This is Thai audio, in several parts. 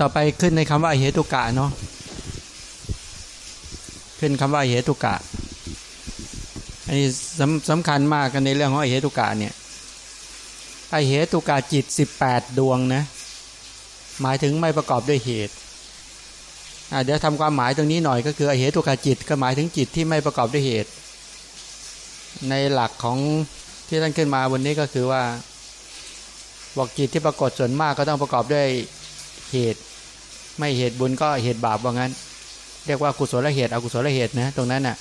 ต่อไปขึ้นในคำว่าเหตุกะเนาะขึ้นคำว่าเหตุกะอันนี้สำสำคัญมากกันในเรื่องของเหตุกะเนี่ยไอเหตุกะจิต 18 ดวงนะหมายถึงไม่ประกอบด้วยเหตุเดี๋ยวทำความหมายตรงนี้หน่อยก็คือเหตุกะจิตก็หมายถึงจิตที่ไม่ประกอบด้วยเหตุ ในหลักของที่ท่านขึ้นมาวันนี้ก็คือว่าบอกจิตที่ปรากฏส่วนมากก็ต้องประกอบด้วย เหตุ ไม่เหตุบุญก็เหตุบาปว่างั้น เรียกว่ากุศลเหตุอกุศลเหตุนะตรงนั้นน่ะ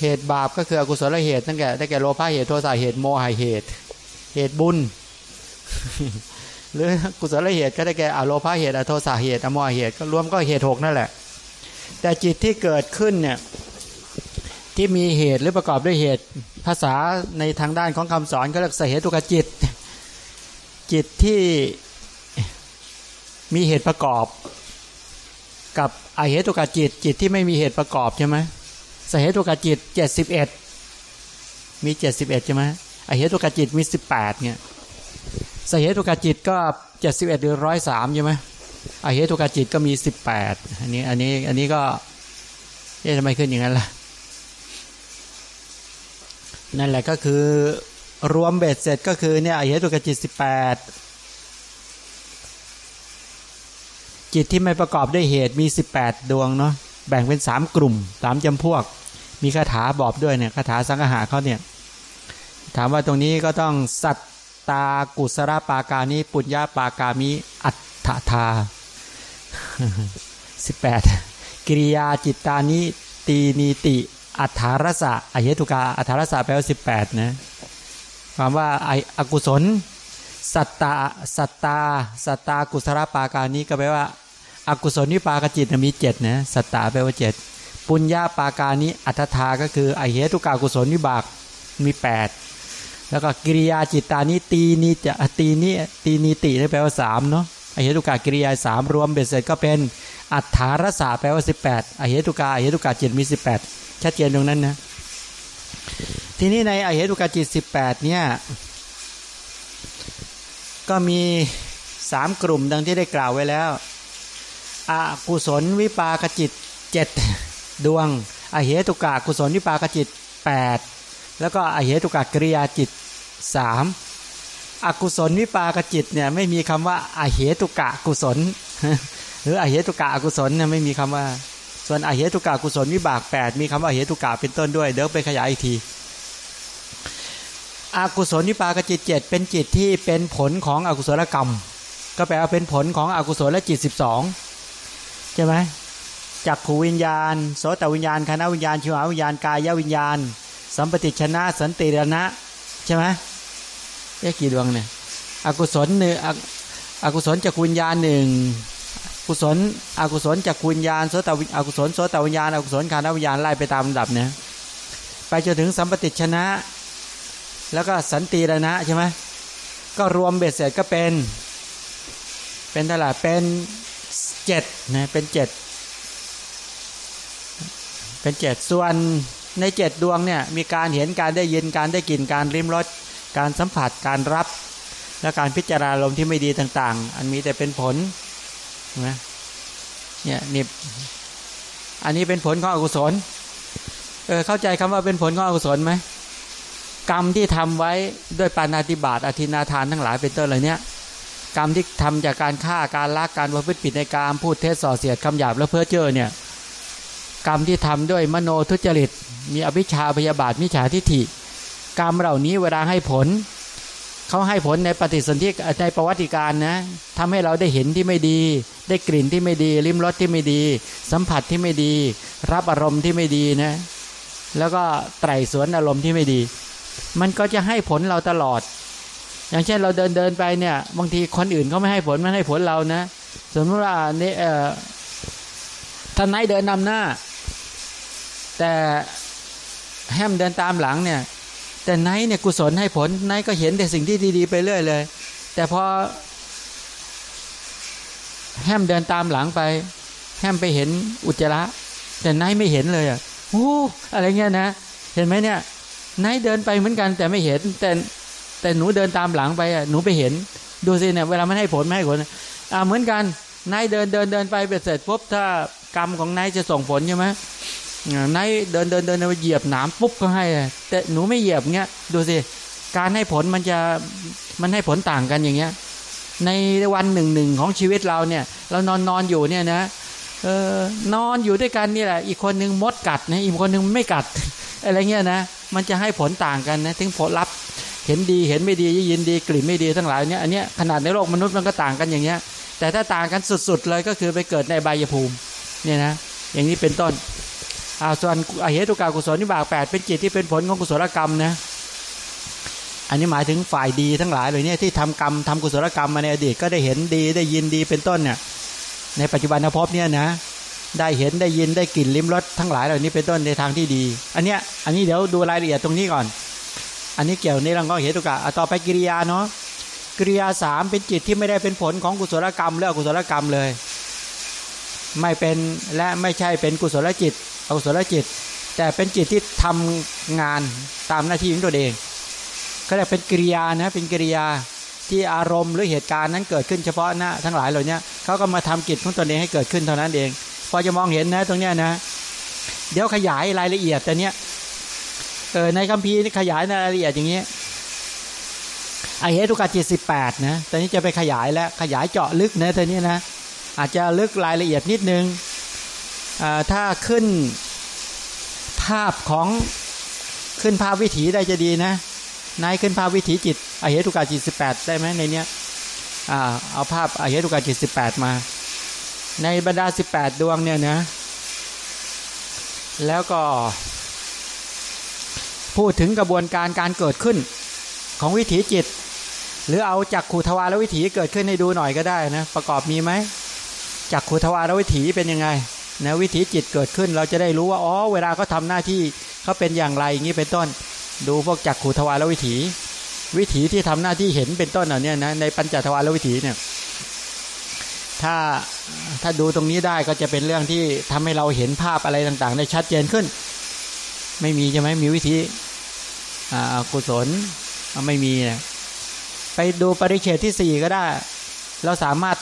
เหตุบาปก็คืออกุศลเหตุนั่นแก่ได้แก่โลภะเหตุโทสะเหตุโมหะเหตุ เหตุบุญ หรือกุศลเหตุก็ได้แก่อโลภะเหตุอโทสะเหตุอโมหะเหตุก็รวมก็เหตุหกนั่นแหละ แต่จิตที่เกิดขึ้นเนี่ยที่มีเหตุหรือประกอบด้วยเหตุภาษาในทางด้านของคำสอนก็เรียกสเหตุกจิต จิตที่ มีเหตุประกอบ กับอเหตุกจิตจิตที่ไม่มีเหตุประกอบใช่ไหมสเหตุกจิตเจ็ดสิบเอ็ดมีเจ็ดสิบเอ็ดใช่ไหมอเหตุกจิตมีสิบแปดเนี่ยสเหตุกจิตก็เจ็ดสิบเอ็ดหรือร้อยสามใช่ไหมอเหตุกจิตก็มีสิบแปดอันนี้อันนี้อันนี้ก็เอ๊ะทำไมขึ้นอย่างนั้นล่ะนั่นแหละก็คือรวมเบ็ดเสร็จก็คือเนี่ยอเหตุกจิตสิบแปด จิตที่ไม่ประกอบด้วยเหตุมี 18 ดวงเนาะแบ่งเป็น 3 กลุ่มสามจำพวก มีคาถาบอกด้วยเนี่ยคาถาสังหาเขาเนี่ยถามว่าตรงนี้ก็ต้องสัตตากุศลปากานิปุญญาปากามิอัตถทา 18 กิริยาจิตตานิตีนีติ อัฏฐารสะอเหตุกาอัฏฐารสะแปลว่า18นะความว่าไออกุศล สัตตาสัตตาสัตตากุศลปาการนี้ก็แปลว่าอากุศลนิปากจิตมีเจ็ดนะสัตตาแปลว่าเจ็ดปุญญาปาการนี้อัตถาก็คืออเหตุกากุศลนิบากมีแปดแล้วก็กิริยาจิตตานี้ตีนีจะตีนี้ตีนีติแปลว่าสามเนาะอเหตุกากิริยาสามรวมเบ็ดเสร็จก็เป็นอัฏฐารสาแปลว่าสิบแปดอเหตุกาอเหตุกาจิตมีสิบแปดชัดเจนตรงนั้นนะทีนี้ในอเหตุกาจิตสิบแปดเนี่ย ก็มีสามกลุ่มดังที่ได้กล่าวไว้แล้วอากุศลวิปากจิตเจ็ดดวงอเหตุกะกุศลวิปากจิตแปดแล้วก็อเหตุกะกริยาจิตสามอกุศลวิปากจิตเนี่ยไม่มีคำว่าอเหตุกะกุศล หรืออเหตุกะอกุศลเนี่ยไม่มีคำว่า ส่วนอเหตุกะกุศลวิบากแปดมีคำว่าอเหตุกะเป็นต้นด้วย เดี๋ยวไปขยายอีกที อากุศลนิปากจิตเจ็ดเป็นจิตที่เป็นผลของอกุศลกรรม ก็แปลว่าเป็นผลของอกุศลและจิตสิบสองใช่ไหมจักขุวิญญาณโสตวิญญาณฆานวิญญาณชิวหาวิญญาณกายวิญญาณ สัมปฏิจฉนะสันตีรณะใช่ไหมแค่กี่ดวงเนี่ยอกุศลหนึ่งอกุศลจักขุวิญญาณหนึ่งกุศลอกุศลจักขุวิญญาณโสตวิอกุศลโสตวิญญาณอกุศลฆานวิญญาณไล่ไปตามลำดับเนี่ยไปจนถึงสัมปฏิจฉนะ แล้วก็สันตีรณะใช่ไหมก็รวมเบ็ดเสร็จก็เป็น เป็นเท่าไหร่เป็นเจ็ดนะเป็นเจ็ดเป็นเจ็ดส่วนในเจ็ดดวงเนี่ยมีการเห็นการได้ยินการได้กลิ่นการริมรสการสัมผัสการรับ และการพิจารณาลมที่ไม่ดีต่าง ๆ อันมีแต่เป็นผลนะเนี่ยนี่อันนี้เป็นผลของอกุศลเออเข้าใจคำว่าเป็นผลของอกุศลไหม กรรมที่ทำไว้ด้วยปานาติบาตอธินาทานทั้งหลายเป็นต้นเหล่านี้กรรมที่ทำจากการฆ่าการลักการประพฤติผิดในการพูดเท็จส่อเสียดคำหยาบและเพ้อเจ้อเนี่ยกรรมที่ทำด้วยมโนทุจริต มีอภิชาพยาบาทมิจฉาทิฏฐิ กรรมเหล่านี้เวลาให้ผลเขาให้ผลในปฏิสนธิในประวัติการนะทำให้เราได้เห็นที่ไม่ดี ได้กลิ่นที่ไม่ดี ลิ้มรสที่ไม่ดี สัมผัสที่ไม่ดี รับอารมณ์ที่ไม่ดีนะ แล้วก็ไตรสวนอารมณ์ที่ไม่ดี มันก็จะให้ผลเราตลอด อย่างเช่นเราเดินเดินไปเนี่ย บางทีคนอื่นเขาไม่ให้ผลไม่ให้ผลเรานะ สมมติว่านี่เออท่านนายเดินนำหน้า แต่แฮมเดินตามหลังเนี่ย แต่ไนเนี่ยกุศลให้ผลไนก็เห็นแต่สิ่งที่ดีๆไปเรื่อยเลย แต่พอแฮมเดินตามหลังไป แฮมไปเห็นอุจจาระแต่ไนไม่เห็นเลยอะโอ้อะไรเงี้ยนะ เห็นไหมเนี่ย นายเดินไปเหมือนกันแต่ไม่เห็น แต่แต่หนูเดินตามหลังไปอะหนูไปเห็น ดูสิเนี่ยเวลาไมันให้ผลไม่ให้ผลอ่าเหมือนกันนายเดินเดินเดินไปเบ็ดเสร็จปุ๊บถ้ากรรมของนายจะส่งผลใช่ไหมนายเดินเดินเดินไปเหยียบหนามปุ๊บก็ให้ แต่หนูไม่เหยียบเงี้ยดูสิการให้ผลมันจะมันให้ผลต่างกันอย่างเงี้ย ในวันหนึ่งหนึ่งของชีวิตเราเนี่ย เรานอนนอนอยู่เนี่ยนะเออนอนอยู่ด้วยกันนี่แหละ อีกคนหนึ่งมดกัดนะอีกคนหนึ่งไม่กัดอะไรเงี้ยนะ มันจะให้ผลต่างกันนะถึงผลลัพธ์ เห็นดีเห็นไม่ดียินดีกลิ่นไม่ดีทั้งหลายเนี่ยอันเนี้ยขนาดในโลกมนุษย์มันก็ต่างกันอย่างเงี้ย แต่ถ้าต่างกันสุด ๆ เลยก็คือไปเกิดในใบยภูมิเนี่ยนะอย่างนี้เป็นต้นอาส่วนอเหตุกากุศลนิบากแปดเป็นจิตที่เป็นผลของกุศลกรรมนะอันนี้หมายถึงฝ่ายดีทั้งหลายเลยเนี่ยที่ทำกรรมทำกุศลกรรมมาในอดีตก็ได้เห็นดีได้ยินดีเป็นต้นเนี่ยในปัจจุบันภพเนี่ยนะ ได้เห็นได้ยินได้กลิ่นลิ้มรสทั้งหลายเหล่านี้เป็นต้นในทางที่ดี อันเนี้ยอันนี้เดี๋ยวดูรายละเอียดตรงนี้ก่อน อันนี้เกี่ยวในเรื่องของเหตุกะต่อไปกิริยาเนาะกิริยาสามเป็นจิตที่ไม่ได้เป็นผลของกุศลกรรมหรืออกุศลกรรมเลย ไม่เป็นและไม่ใช่เป็นกุศลจิตอกุศลจิต แต่เป็นจิตที่ทำงานตามหน้าที่ของตัวเอง ก็เรียกเป็นกิริยานะเป็นกิริยาที่อารมณ์หรือเหตุการณ์นั้นเกิดขึ้นเฉพาะหน้าทั้งหลายเหล่านี้เขาก็มาทำกิจของตนเองให้เกิดขึ้นเท่านั้นเอง พอจะมองเห็นนะตรงเนี้ยนะ เดี๋ยวขยายรายละเอียดแต่เนี้ยเออในคัมภีร์นี่ขยายรายละเอียดอย่างนี้ไอเหตุกาจิตสิบแปดนะตอนนี้จะไปขยายแล้วขยายเจาะลึกนะตอนนี้นะ อาจจะลึกรายละเอียดนิดนึงถ้าขึ้นภาพของขึ้นภาพวิถีได้จะดีนะนายขึ้นภาพวิถีจิตไอเหตุกาจิตสิบแปดได้ไหมในเนี้ยเอาภาพไอเหตุกาจิตสิบแปดมา ในบรรดาสิบแปดดวงเนี่ยนะ แล้วก็ พูดถึงกระบวนการการเกิดขึ้นของวิถีจิต หรือเอาจากขูทวารวิถีเกิดขึ้นให้ดูหน่อยก็ได้นะ ประกอบมีไหมจากขูทวารวิถีเป็นยังไงนะวิถีจิตเกิดขึ้นเราจะได้รู้ว่าอ๋อเวลาเขาทาหน้าที่เขาเป็นอย่างไรอย่างนี้เป็นต้น ดูพวกจักขูทวารวิถี วิถีที่ทำหน้าที่เห็นเป็นต้นเหล่านี้นะในปัญจทวารวิถีเนี่ยถ้า ถ้าดูตรงนี้ได้ก็จะเป็นเรื่องที่ทำให้เราเห็นภาพอะไรต่างๆ ได้ชัดเจนขึ้น ไม่มีใช่ไหมมีวิธีกุศลไม่มีนะไปดูปริเฉดที่สี่ก็ได้ เราสามารถ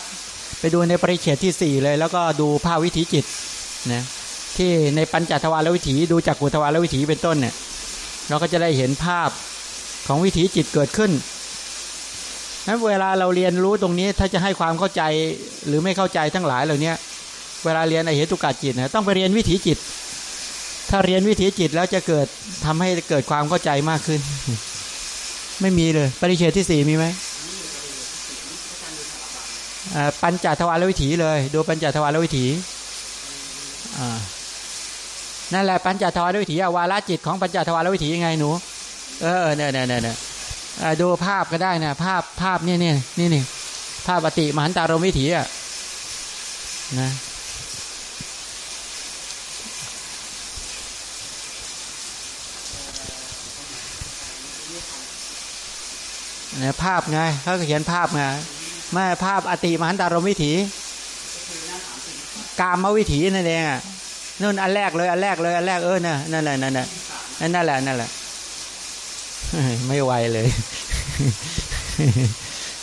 ไปดูในปริเฉดที่สี่เลย แล้วก็ดูภาพวิถีจิตนะที่ในปัญจทวารวิถีดูจากกุทวารวิถีเป็นต้นเนี่ยเราก็จะได้เห็นภาพของวิถีจิตเกิดขึ้น นั้นเวลาเราเรียนรู้ตรงนี้ถ้าจะให้ความเข้าใจหรือไม่เข้าใจทั้งหลายเหล่านี้เวลาเรียนอเหตุกาจิตนะต้องไปเรียนวิถีจิต ถ้าเรียนวิถีจิตแล้วจะเกิดทำให้เกิดความเข้าใจมากขึ้น ไม่มีเลย ปริเชตที่สี่มีไหมปัญจทวารวิถีเลย ดูปัญจทวารวิถีอ่านั่นแหละปัญจทวารวิถีวาระจิตของปัญจทวารวิถียังไงหนู เออเนี่ยเนี่ยเนี่ย ดูภาพก็ได้นะภาพภาพเนี่ยเนี่นี่นี่ภาพปฏิมหันตารมวิถีอะนะเนี่ยภาพไงเขาเขียนภาพไงไม่ภาพอติมหันตารมวิถี กามวิถีนั่นเองอะนู่นอันแรกเลยอันแรกเลยอันแรกเออเนี่ยนั่นแหละนั่นแหละนั่นแหละนั่นแหละ ไม่ไวเลย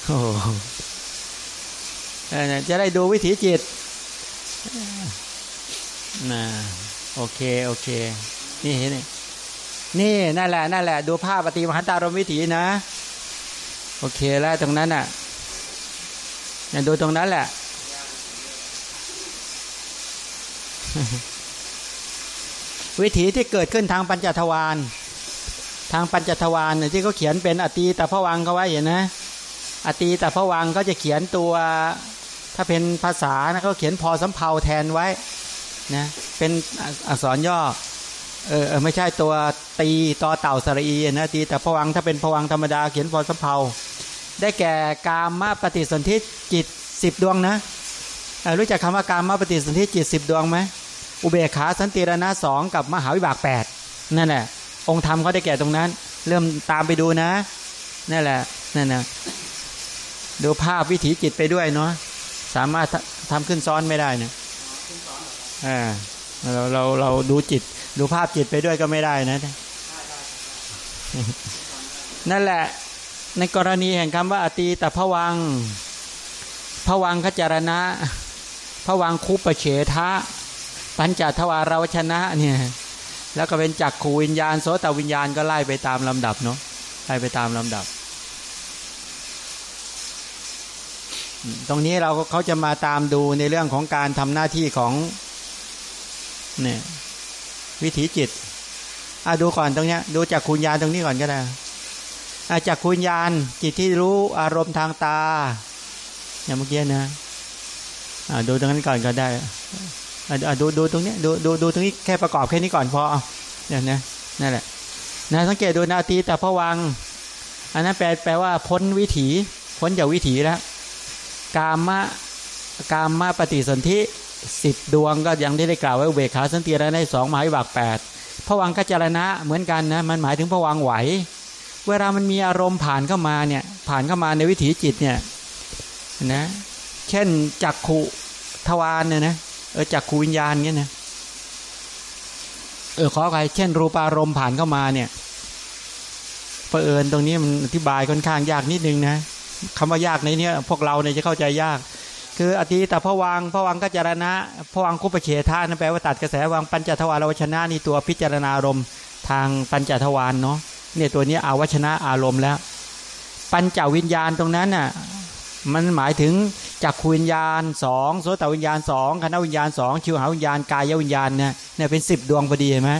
โอ้จะได้ดูวิถีจิตนะโอเค โอเค นี่เห็นนี่นั่นแหละนั่นแหละ ดูภาพปฏิมหันตารมวิถีนะ โอเคแล้วตรงนั้นอะดูตรงนั้นแหละ วิถีที่เกิดขึ้นทางปัญจทวาร ทางปัญจทวารเนี่ยที่เขาเขียนเป็นอตีแต่พวังเขาไว้เห็นนะอตีแต่พวังก็จะเขียนตัวถ้าเป็นภาษานะเขาเขียนพอสำเพาแทนไว้นะเป็นอักษรย่อเออไม่ใช่ตัวตีต่อเต่าสระอีนะตีแต่พวังถ้าเป็นพวังธรรมดาเขียนพอสำเพาได้แก่กามมาปฏิสนธิจิตสิบดวงนะรู้จักคำว่ากามมาปฏิสนธิจิตสิบดวงไหมอุเบกขาสันติรณะสองกับมหาวิบากแปดนั่นแหละ องค์ธรรมเขาได้แก่ตรงนั้น เริ่มตามไปดูนะนั่นแหละนั่นนะดูภาพวิถีจิตไปด้วยเนาะสามารถทำขึ้นซ้อนไม่ได้เนี่ยอ่าเราเราเราดูจิต ดูภาพจิตไปด้วยก็ไม่ได้นะนั่นแหละ ในกรณีแห่งคำว่าอตีแต่ผวังพวังขจารณะพวังคุปเฉทะ ปัญจทวาราวชนะเนี่ย แล้วก็เป็นจักขูวิญญาณโสตวิญญาณก็ไล่ไปตามลำดับเนาะไล่ไปตามลำดับ ตรงนี้เราเขาจะมาตามดูในเรื่องของการทำหน้าที่ของเนี่ยวิถีจิตอะดูก่อนตรงเนี้ยดูจากคุณญาณตรงนี้ก่อนก็ได้อะจากคุณญาณจิตที่รู้อารมณ์ทางตาอย่างเมื่อกี้นะอะดูตรงนั้นก่อนก็ได้ ดูดูตรงนี้ดูดูดูตรงนี้แค่ประกอบแค่นี้ก่อนพอเนี่ยนะนั่นแหละนะสังเกตดูนาทีแต่พวัง อันนั้นแปลแปลว่าพ้นวิถี พ้นจากวิถีแล้วกามะกามะปฏิสนธิสิบดวงก็ยังได้ได้กล่าวไว้เบขาสันติระในสองหมายบักแปดผวังกัจรณะเหมือนกันนะมันหมายถึงผวังไหว เวลามันมีอารมณ์ผ่านเข้ามาเนี่ยผ่านเข้ามาในวิถีจิตเนี่ยนะเช่นจักขุทวารเนี่ยนะ เออจักขูวิญญาณเนี่ยนะเออขอใครเช่น รูปารมณ์ผ่านเข้ามาเนี่ยเผอิญตรงนี้มันอธิบายค่อนข้างยากนิดนึงนะคำว่ายากในนี้พวกเราเนี่ยจะเข้าใจยาก คืออธิตพวังพวังก็จารณะพวังคุปเฉทานั่นแปลว่าตัดกระแสวังปัญจทวารวชนะนี่ตัวพิจารณารมทางปัญจทวารเนาะเนี่ยตัวนี้อาวชนะอารมณ์แล้ว ปัญจวิญญาณตรงนั้นน่ะ มันหมายถึงจักขวิญญาณสองโสตวิญญาณสองคณะวิญญาณสองชิวหาวิญญาณกายวิญญาณเนี่ยเนี่ยเป็นสิบดวงพอดีเห็นไหม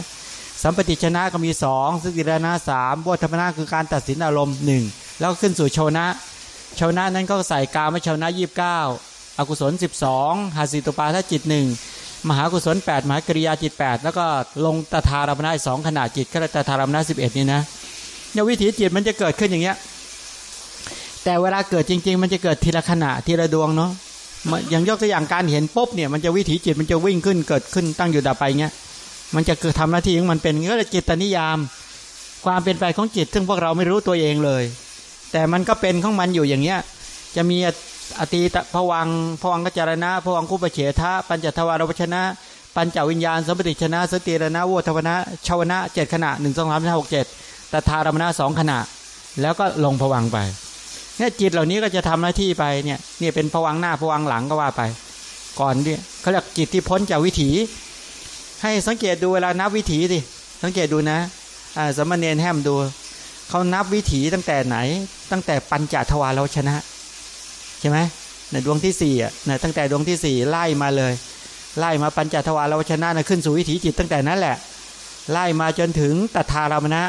สัมปติชนะก็มีสองสติรณะสามบทธรรมนาคือการตัดสินอารมณ์หนึ่งแล้วขึ้นสู่โชนะชาวนะนั้นก็ใส่กามชาวนะยี่สิบเก้าอกุศลสิบสองหาสิตุปาทจิตหนึ่งมหากุศลแปดมหากริยาจิตแปดแล้วก็ลงตถารมณะสองขนาดจิตก็ตถารมณะสิบเอ็ดนี่นะเนี่ยวิถีจิตมันจะเกิดขึ้นอย่างเงี้ย แต่เวลาเกิดจริง ๆ มันจะเกิดทีละขณะทีละดวงเนาะอย่างยกตัวอย่างการเห็นปุ๊บเนี่ยมันจะวิถีจิตมันจะวิ่งขึ้นเกิดขึ้นตั้งอยู่ดับไปเงี้ยมันจะเกิดทำหน้าที่ของมันเป็นก็เลยจิตนิยาม ความเป็นไปของจิต ซึ่งพวกเราไม่รู้ตัวเองเลย แต่มันก็เป็นของมันอยู่อย่างเงี้ยจะมีอตีตผวังผวังกจารณะผวังคุปเฉทะปัญจทวารวชนะ ปัญจวิญญาณสมปติชนะ สติรณะโวทวนะชาวนะเจ็ดขณะหนึ่งสองสามสี่หกเจ็ดตถารมณะสองขณะ แล้วก็ลงผวังไป เนี่ยจิตเหล่านี้ก็จะทำหน้าที่ไปเนี่ยเนี่ยเป็นผวังหน้าผวังหลังก็ว่าไป ก่อนเนี่ยเขาเรียกจิตที่พ้นจากวิถี ให้สังเกตดูเวลานับวิถีสิสังเกตดูนะอ่าสมณเณรแฮมดูเขานับวิถีตั้งแต่ไหน ตั้งแต่ปัญจทวารเราชนะใช่ไหมในดวงที่สี่อะนตั้งแต่ดวงที่สี่ไล่มาเลย ไล่มาปัญจทวารเราชนะนะขึ้นสู่วิถีจิตตั้งแต่นั้นแหละ ไล่มาจนถึงตถารมณะ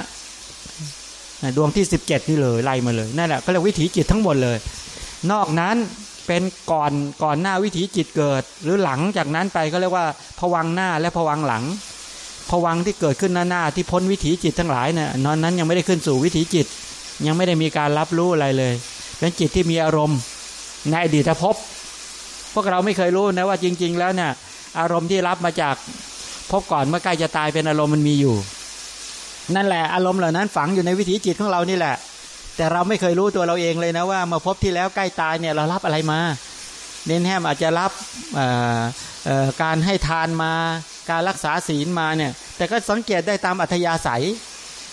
ดวงที่ 17นี่เลยไล่มาเลยนั่นแหละก็เรียกวิถีจิตทั้งหมดเลย นอกนั้นเป็นก่อนก่อนหน้าวิถีจิตเกิด หรือหลังจากนั้นไปก็เรียกว่าผวังหน้าและผวังหลังผวังที่เกิดขึ้นหน้าหน้าที่พ้นวิถีจิตทั้งหลายเนี่ยนอนนั้นยังไม่ได้ขึ้นสู่วิถีจิต ยังไม่ได้มีการรับรู้อะไรเลย เป็นจิตที่มีอารมณ์ในอดีตภพพวกเราไม่เคยรู้นะว่าจริง ๆ แล้วเนี่ยอารมณ์ที่รับมาจากพบก่อนเมื่อใกล้จะตายเป็นอารมณ์มันมีอยู่ นั่นแหละอารมณ์เหล่านั้นฝังอยู่ในวิถีจิตของเรานี่แหละ แต่เราไม่เคยรู้ตัวเราเองเลยนะว่า มาพบที่แล้วใกล้ตายเนี่ยเรารับอะไรมาเน้นแฮมอาจจะรับการให้ทานมา การรักษาศีลมาเนี่ย แต่ก็สังเกตได้ตามอัธยาศัย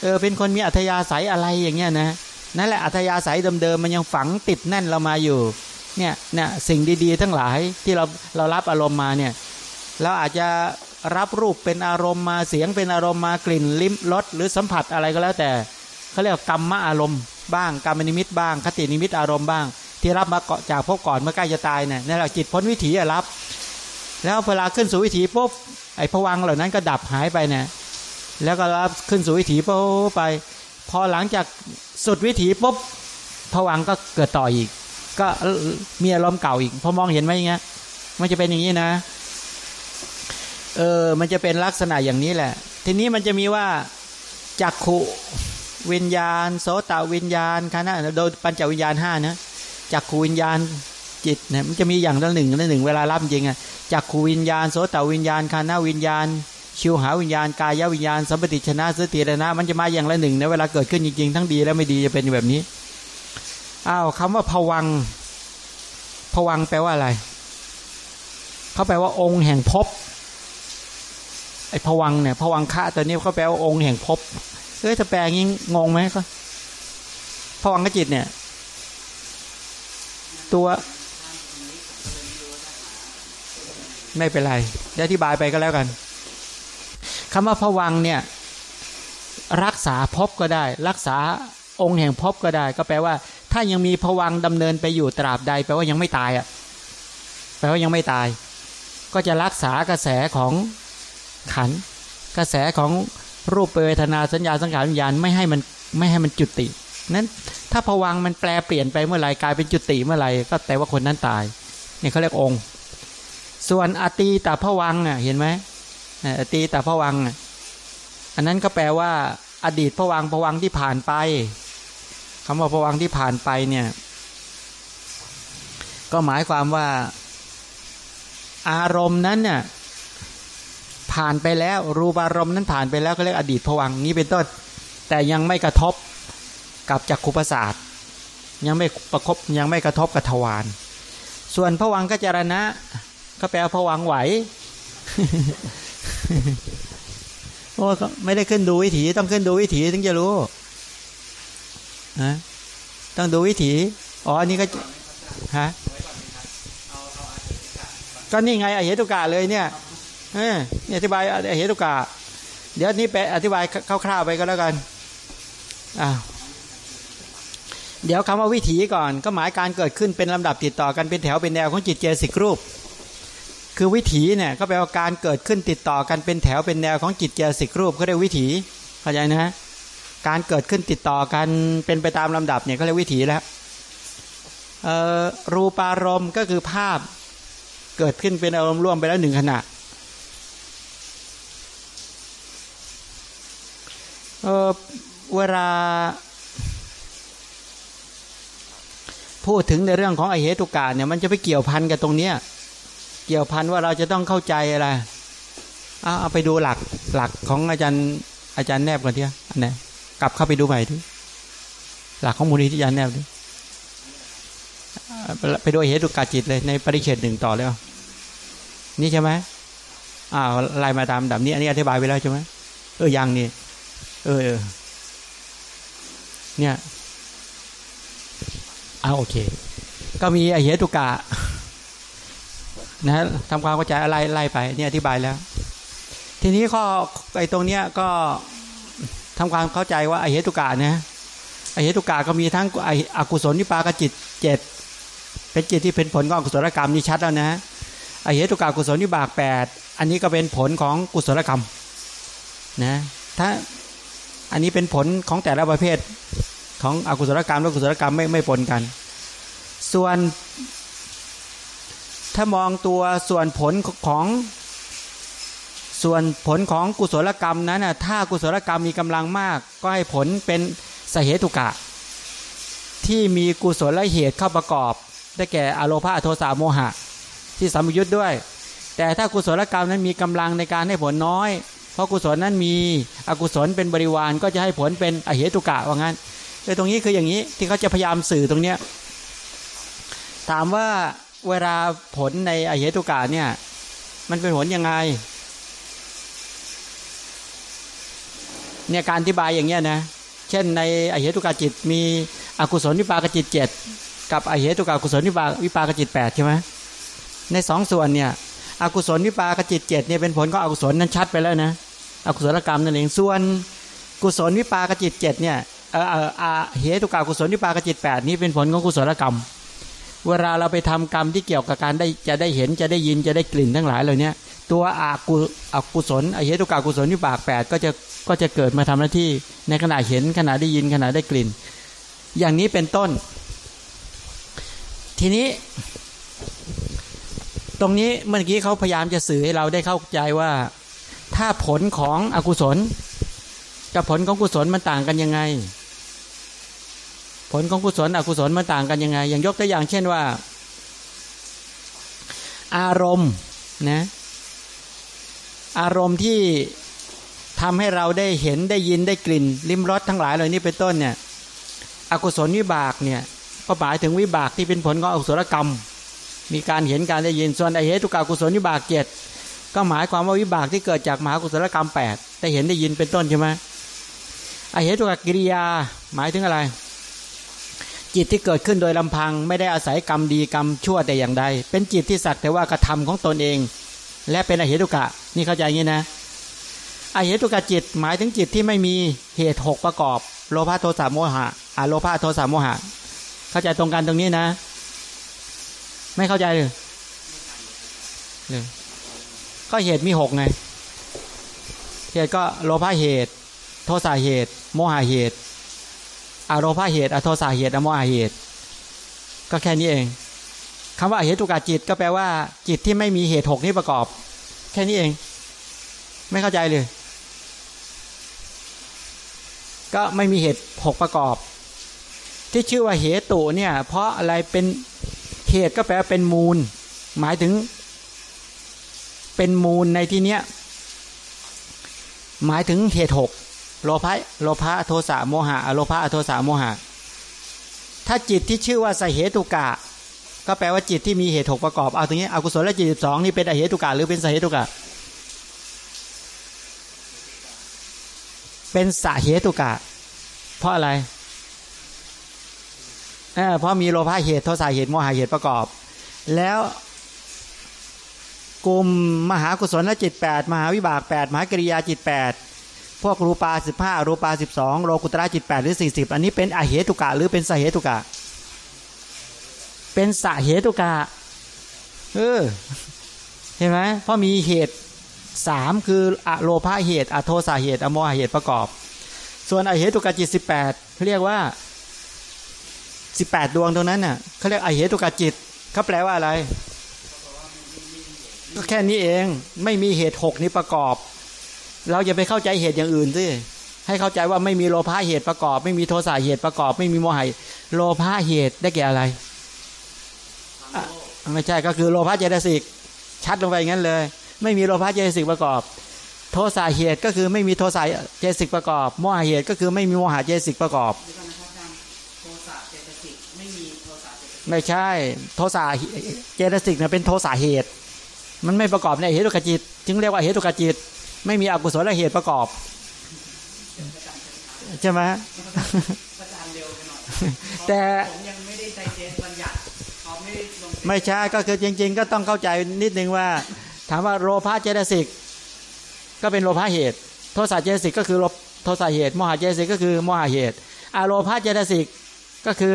เออเป็นคนมีอัธยาศัยอะไรอย่างเงี้ยนะนั่นแหละอัธยาศัยเดิมๆมันยังฝังติดแน่นเรามาอยู่เนี่ยเนี่ยสิ่งดีๆ ทั้งหลายที่เราเรารับอารมณ์มาเนี่ยเราอาจจะ รับรูปเป็นอารมณ์มาเสียงเป็นอารมณ์มากลิ่นลิ้มรสหรือสัมผัสอะไรก็แล้วแต่เขาเรียกกรรมอารมณ์บ้างกรรมนิมิตบ้าง คตินิมิตอารมณ์บ้าง ที่รับมาเกาะจากพบก่อนเมื่อใกล้จะตายเนี่ยนี่แหละจิตพ้นวิถีรับ แล้วเวลาขึ้นสู่วิถีปุ๊บไอ้ผวังเหล่านั้นก็ดับหายไปเนี่ยแล้วก็รับขึ้นสู่วิถีปุ๊บไป พอหลังจากสุดวิถีปุ๊บผวังก็เกิดต่ออีก ก็มีอารมณ์เก่าอีกพอมองเห็นไหมอย่างเงี้ยมันจะเป็นอย่างนี้นะ เออ มันจะเป็นลักษณะอย่างนี้แหละ ทีนี้มันจะมีว่าจักขุวิญญาณ โสตวิญญาณคณะโดยปัญจวิญญาณห้านะจักขูวิญญาณจิตเนี่ยมันจะมีอย่างละหนึ่งละหนึ่งเวลารับจริงอะจักขูวิญญาณ โสตวิญญาณคณะวิญญาณ ชิวหาวิญญาณกายวิญญาณสัมปติชนะสติรนะ มันจะมาอย่างละหนึ่งในเวลาเกิดขึ้นจริงๆทั้งดีและไม่ดีจะเป็นแบบนี้อ้าวคำว่าผวังผวังแปลว่าอะไรเขาแปลว่าองค์แห่งภพ ไอ้ผวังเนี่ยผวังคะตัวนี้เขาแปลว่าองค์แห่งภพเอ้ยถ้าแปลงี้งงไหมก็ผวังกจิตเนี่ย ตัวไม่เป็นไรเดี๋ยวอธิบายไปก็แล้วกันคำว่าผวังเนี่ย รักษาพบก็ได้ รักษาองค์แห่งพบก็ได้ ก็แปลว่า ถ้ายังมีผวังดำเนินไปอยู่ตราบใด แปลว่ายังไม่ตายอะแปลว่ายังไม่ตาย ก็จะรักษากระแสของ ขันกระแสของรูปเวทนาสัญญาสังขารวิญญาณไม่ให้มันไม่ให้มันจุติ นั้นถ้าผวังมันแปลเปลี่ยนไปเมื่อไหร่กลายเป็นจุติเมื่อไหร่ก็แต่ว่าคนนั้นตายนี่เขาเรียกองค์ ส่วนอตีตาผวังอะเห็นไหมอตีตาผวังอะอันนั้นก็แปลว่า อดีตผวังผวังที่ผ่านไปคำว่าผวังที่ผ่านไปเนี่ย ก็หมายความว่า อารมณ์นั้นเนี่ย ผ่านไปแล้ว รูปารมณ์นั้นผ่านไปแล้วก็เรียกอดีตผวังนี้เป็นต้น แต่ยังไม่กระทบกับจักขุประสาทยังไม่ประคบยังไม่กระทบกับทวารส่วนผวังก็จรณะ ก็แปลผวังไหวโอ้ไม่ได้ขึ้นดูวิถีต้องขึ้นดูวิถีถึงจะรู้นะต้องดูวิถีอ๋ออันนี้ก็ฮะก็นี่ไงอเหตุกาเลยเนี่ย เอออธิบายเหตุกาเดี๋ยวนี้ไปอธิบายคร่าวๆไปก็แล้วกันอ้าวเดี๋ยวคำว่าวิถีก่อน ก็หมายการเกิดขึ้นเป็นลำดับติดต่อกันเป็นแถวเป็นแนวของจิตเจสิกรูป คือวิถีเนี่ยก็แปลว่าการเกิดขึ้นติดต่อกันเป็นแถวเป็นแนวของจิตเจสิกรูปเขาเรียกวิถีเข้าใจนะการเกิดขึ้นติดต่อกันเป็นไปตามลำดับเนี่ยเขาเรียกวิถีแล้วรูปารมณ์ก็คือภาพเกิดขึ้นเป็นอารมณ์ร่วมไปแล้วหนึ่งขณะ เเวลา พูดถึงในเรื่องของอเหตุกาเนี่ย มันจะไปเกี่ยวพันกับตรงเนี้ย เกี่ยวพันว่าเราจะต้องเข้าใจอะไรเอาเอาไปดูหลักหลักของอาจารย์อาจารย์แนบก่อนเถอะอันไหนกลับเข้าไปดูใหม่ดิหลักของมูลนิธิอาจารย์แนบดิไปดูเหตุกาจิตเลยในปริเฉดหนึ่งต่อเลยนี่ใช่ไหมอ้าวไล่มาตามดับนี้ อันนี้อธิบายไปแล้วใช่ไหมเออยังนี่ เออ เนี่ยอ่าโอเค ก็มีอเหตุกะนะทำความเข้าใจอะไรไล่ไป เนี่ยอธิบายแล้ว ทีนี้ข้อไอ้ตรงเนี้ยก็ทำความเข้าใจว่าอเหตุกะนะอเหตุกะก็มีทั้งอกุศลนิปากจิตเจ็ดเป็นจิตที่เป็นผลของอกุศลกรรมนี่ชัดแล้วนะอเหตุกะกุศลนิบากแปดอันนี้ก็เป็นผลของกุศลกรรมนะถ้า อันนี้เป็นผลของแต่ละประเภทของอกุศลกรรมและกุศลกรรมไม่ไม่ปนกัน ส่วนถ้ามองตัวส่วนผลของส่วนผลของกุศลกรรมนั้นนะถ้ากุศลกรรมมีกำลังมาก ก็ให้ผลเป็นสเหตุกะ ที่มีกุศลเหตุเข้าประกอบ ได้แก่อโลภาโทสะโมหะ ที่สัมยุทธ์ด้วย แต่ถ้ากุศลกรรมนั้นมีกำลังในการให้ผลน้อย เพราะกุศลนั้นมีอกุศลเป็นบริวารก็จะให้ผลเป็นอเหตุกะว่างั้นโดยตรงนี้คืออย่างนี้ที่เขาจะพยายามสื่อตรงเนี้ยถามว่าเวลาผลในอเหตุกาเนี่ย มันเป็นผลยังไง เนี่ยการอธิบายอย่างเงี้ยนะเช่นในอเหตุกาจิตมีอกุศลวิปากจิตเจ็ดกับอเหตุกากุศลวิปากวิปากจิตแปดใช่ไหมในสองส่วนเนี่ย อกุศลวิปากจิตเจ็ดเนี่ยเป็นผลของอกุศลนั้นชัดไปแล้วนะอกุศลกรรมนั่นเองส่วนกุศลวิปากจิตเจ็ดเนี่ยเออเออเหตุกากุศลนิปากจิตแปดนี้เป็นผลของกุศลกรรม เวลาเราไปทำกรรมที่เกี่ยวกับการได้จะได้เห็นจะได้ยินจะได้กลิ่นทั้งหลายเหล่านี้ตัวอากุอกุศลเหตุกากุศลนิปากแปดก็จะก็จะเกิดมาทำหน้าที่ในขณะเห็นขณะได้ยินขณะได้กลิ่น อย่างนี้เป็นต้น ทีนี้ ตรงนี้เมื่อกี้เขาพยายามจะสื่อให้เราได้เข้าใจว่า ถ้าผลของอกุศล กับผลของกุศลมันต่างกันยังไง ผลของกุศลอกุศลมันต่างกันยังไง อย่างยกตัวอย่างเช่นว่า อารมณ์นะอารมณ์ที่ทำให้เราได้เห็นได้ยินได้กลิ่น ลิ้มรสทั้งหลายเหล่านี้เป็นต้นเนี่ยอกุศลวิบากเนี่ยก็หมายถึงวิบากที่เป็นผลของอกุศลกรรม มีการเห็นการได้ยินส่วนไอเหตุกากุศลวิบากเจ็ดก็หมายความว่าวิบากที่เกิดจากมหากุศลกรรมแปดได้เห็นได้ยินเป็นต้นใช่ไหมไอเหตุกกิริยาหมายถึงอะไร จิตที่เกิดขึ้นโดยลำพัง ไม่ได้อาศัยกรรมดีกรรมชั่วแต่อย่างใด เป็นจิตที่สักแต่ว่ากระทำของตนเอง และเป็นอเหตุกะนี่เข้าใจงี้นะอเหตุกะจิตหมายถึงจิตที่ไม่มีเหตุหกประกอบ โลภะโทสะโมหะอะโลภะโทสะโมหะ เข้าใจตรงกันตรงนี้นะ ไม่เข้าใจเลยเก็เหตุมีหกไง เหตุก็โลภะเหตุ โทสะเหตุ โมหะเหตุอโลภะเหตุ อโทสะเหตุ อโมหะเหตุ ก็แค่นี้เองคำว่าเหตุตุกาจิตก็แปลว่า จิตที่ไม่มีเหตุหกนี้ประกอบ แค่นี้เอง ไม่เข้าใจเลย ก็ไม่มีเหตุหกประกอบ ที่ชื่อว่าเหตุเนี่ย เพราะอะไรเป็น เหตุก็แปลว่าเป็นมูล หมายถึง เป็นมูลในที่เนี้ยหมายถึงเหตุหกโลภะโลภะโทสะโมหะอโลภะโทสะโมหะ ถ้าจิตที่ชื่อว่าสเหตุกะ ก็แปลว่าจิตที่มีเหตุหกประกอบเอาตรงนี้อกุศลและจิตสิบสองนี่เป็นอเหตุกะหรือเป็นสเหตุกะ เป็นสเหตุกะ เพราะอะไร เพราะมีโลภะเหตุโทสะเหตุโมหะเหตุประกอบ แล้วกลุ่มมหากุศลจิต 8 มหาวิบาก 8 มหากริยาจิต 8 พวกรูปา 15 รูปา 12 โลกุตระจิต 8 หรือ 40 อันนี้เป็นอเหตุกะหรือเป็นสเหตุกะ เป็นสเหตุกะเออเห็นไหมเพราะมีเหตุสามคืออโลภาเหตุ อโทสาเหตุ อโมหเหตุประกอบ ส่วนอเหตุกะจิต 18เรียกว่า 18ดดวงตรงนั้นน่ะเขาเรียกอเหตุกะจิตเขาแปลว่าอะไร ก็แค่นี้เองไม่มีเหตุหกนี้ประกอบ เราอย่าไปเข้าใจเหตุอย่างอื่นสิให้เข้าใจว่าไม่มีโลภะเหตุประกอบ ไม่มีโทสะเหตุประกอบ ไม่มีโมหะโลภะเหตุได้แก่อะไรไม่ใช่ก็คือโลภะเจตสิกชัดลงไปงั้นเลย ไม่มีโลภะเจตสิกประกอบ โทสะเหตุก็คือไม่มีโทสะเจตสิกประกอบโมหะเหตุก็คือไม่มีโมหะเจตสิกประกอบ ไม่ใช่โทสะเจตสิกเนี่ยเป็นโทสะเหตุ มันไม่ประกอบในเหตุกจิต จึงเรียกว่าเหตุกจิต ไม่มีอกุศลและเหตุประกอบ ใช่ไหมแต่ไม่ใช่ก็คือจริง ๆ ก็ต้องเข้าใจนิดนึงว่า ถามว่าโลภะเจตสิกก็เป็นโลภะเหตุ โทสะเจตสิกก็คือโทสะเหตุโมหะเจตสิกก็คือโมหะเหตุอโลภะเจตสิกก็คือ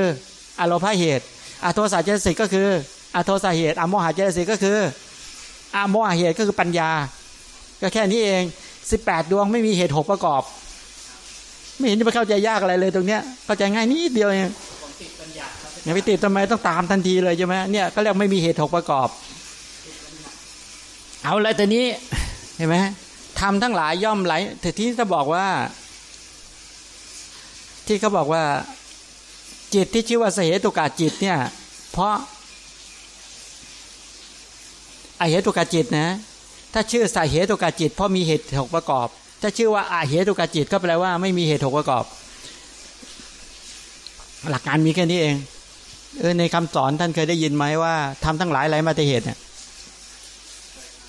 อโลภะเหตุ อโทสะเจตสิกก็คืออโทสะเหตุอโมหะเจตสิกก็คืออาโมหเหตุก็คือปัญญา ก็แค่นี้เองสิบแปดดวงไม่มีเหตุหกประกอบ ไม่เห็นจะไปเข้าใจยากอะไรเลยตรงเนี้ยเข้าใจง่ายนิดเดียวเองอย่าไปติดทำไมต้องตามทันทีเลยใช่ไหมเนี่ยก็เรียกไม่มีเหตุหกประกอบ เอาอะไรแต่นี้เห็นไหมทำทั้งหลายย่อมไหลแต่ที่จะบอกว่า ที่เขาบอกว่า จิตที่ชื่อว่าเสหตุกาจิตเนี่ย เพราะอเหตุกาจิตนะ ถ้าชื่อสาเหตุกาจิต เพราะมีเหตุหกประกอบ ถ้าชื่อว่าอาเหตุกาจิตก็แปลว่าไม่มีเหตุหกประกอบ หลักการมีแค่นี้เองเออในคำสอนท่านเคยได้ยินไหมว่าทำทั้งหลายหลายมาตเหตุเนี่ย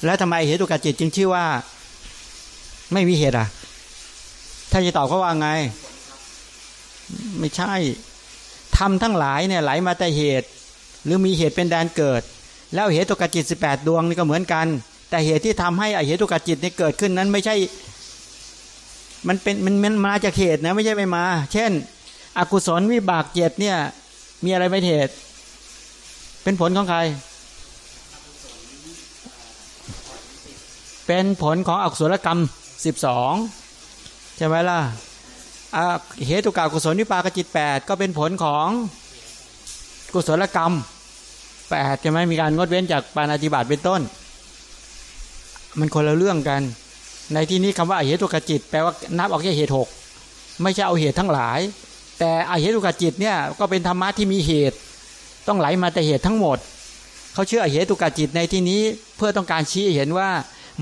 แล้วทำไมเหตุกาจิตจึงชื่อว่า ไม่มีเหตุอะถ้านจะตอบเขาว่าไง ไม่ใช่ ทำทั้งหลายเนี่ยไหลมาแต่เหตุ หรือมีเหตุเป็นแดนเกิด แล้วเหตุตุกจิตสิบแปดดวงนี่ก็เหมือนกัน แต่เหตุที่ทำให้อเหตุตุกจิตนี่เกิดขึ้นนั้นไม่ใช่ มันเป็นมันมันมาจากเหตุนะไม่ใช่ไม่มา เช่น อกุศลวิบากเจ็ดเนี่ย มีอะไรไม่เหตุ เป็นผลของใคร เป็นผลของอกุศลกรรมสิบสองใช่ไหมล่ะ เหตุกากุศลวิปากจิตแปดก็เป็นผลของกุศลกรรมแปดใช่ไหมมีการงดเว้นจากปานาติบาตเป็นต้น มันคนละเรื่องกัน ในที่นี้คำว่าเหตุกจิต แปลว่านับออกแค่เหตุหกไม่ใช่เอาเหตุทั้งหลาย แต่อเหตุกจิตเนี่ยก็เป็นธรรมะที่มีเหตุ ต้องไหลมาแต่เหตุทั้งหมดเขาเชื่อเหตุกจิตในที่นี้เพื่อต้องการชี้เห็นว่า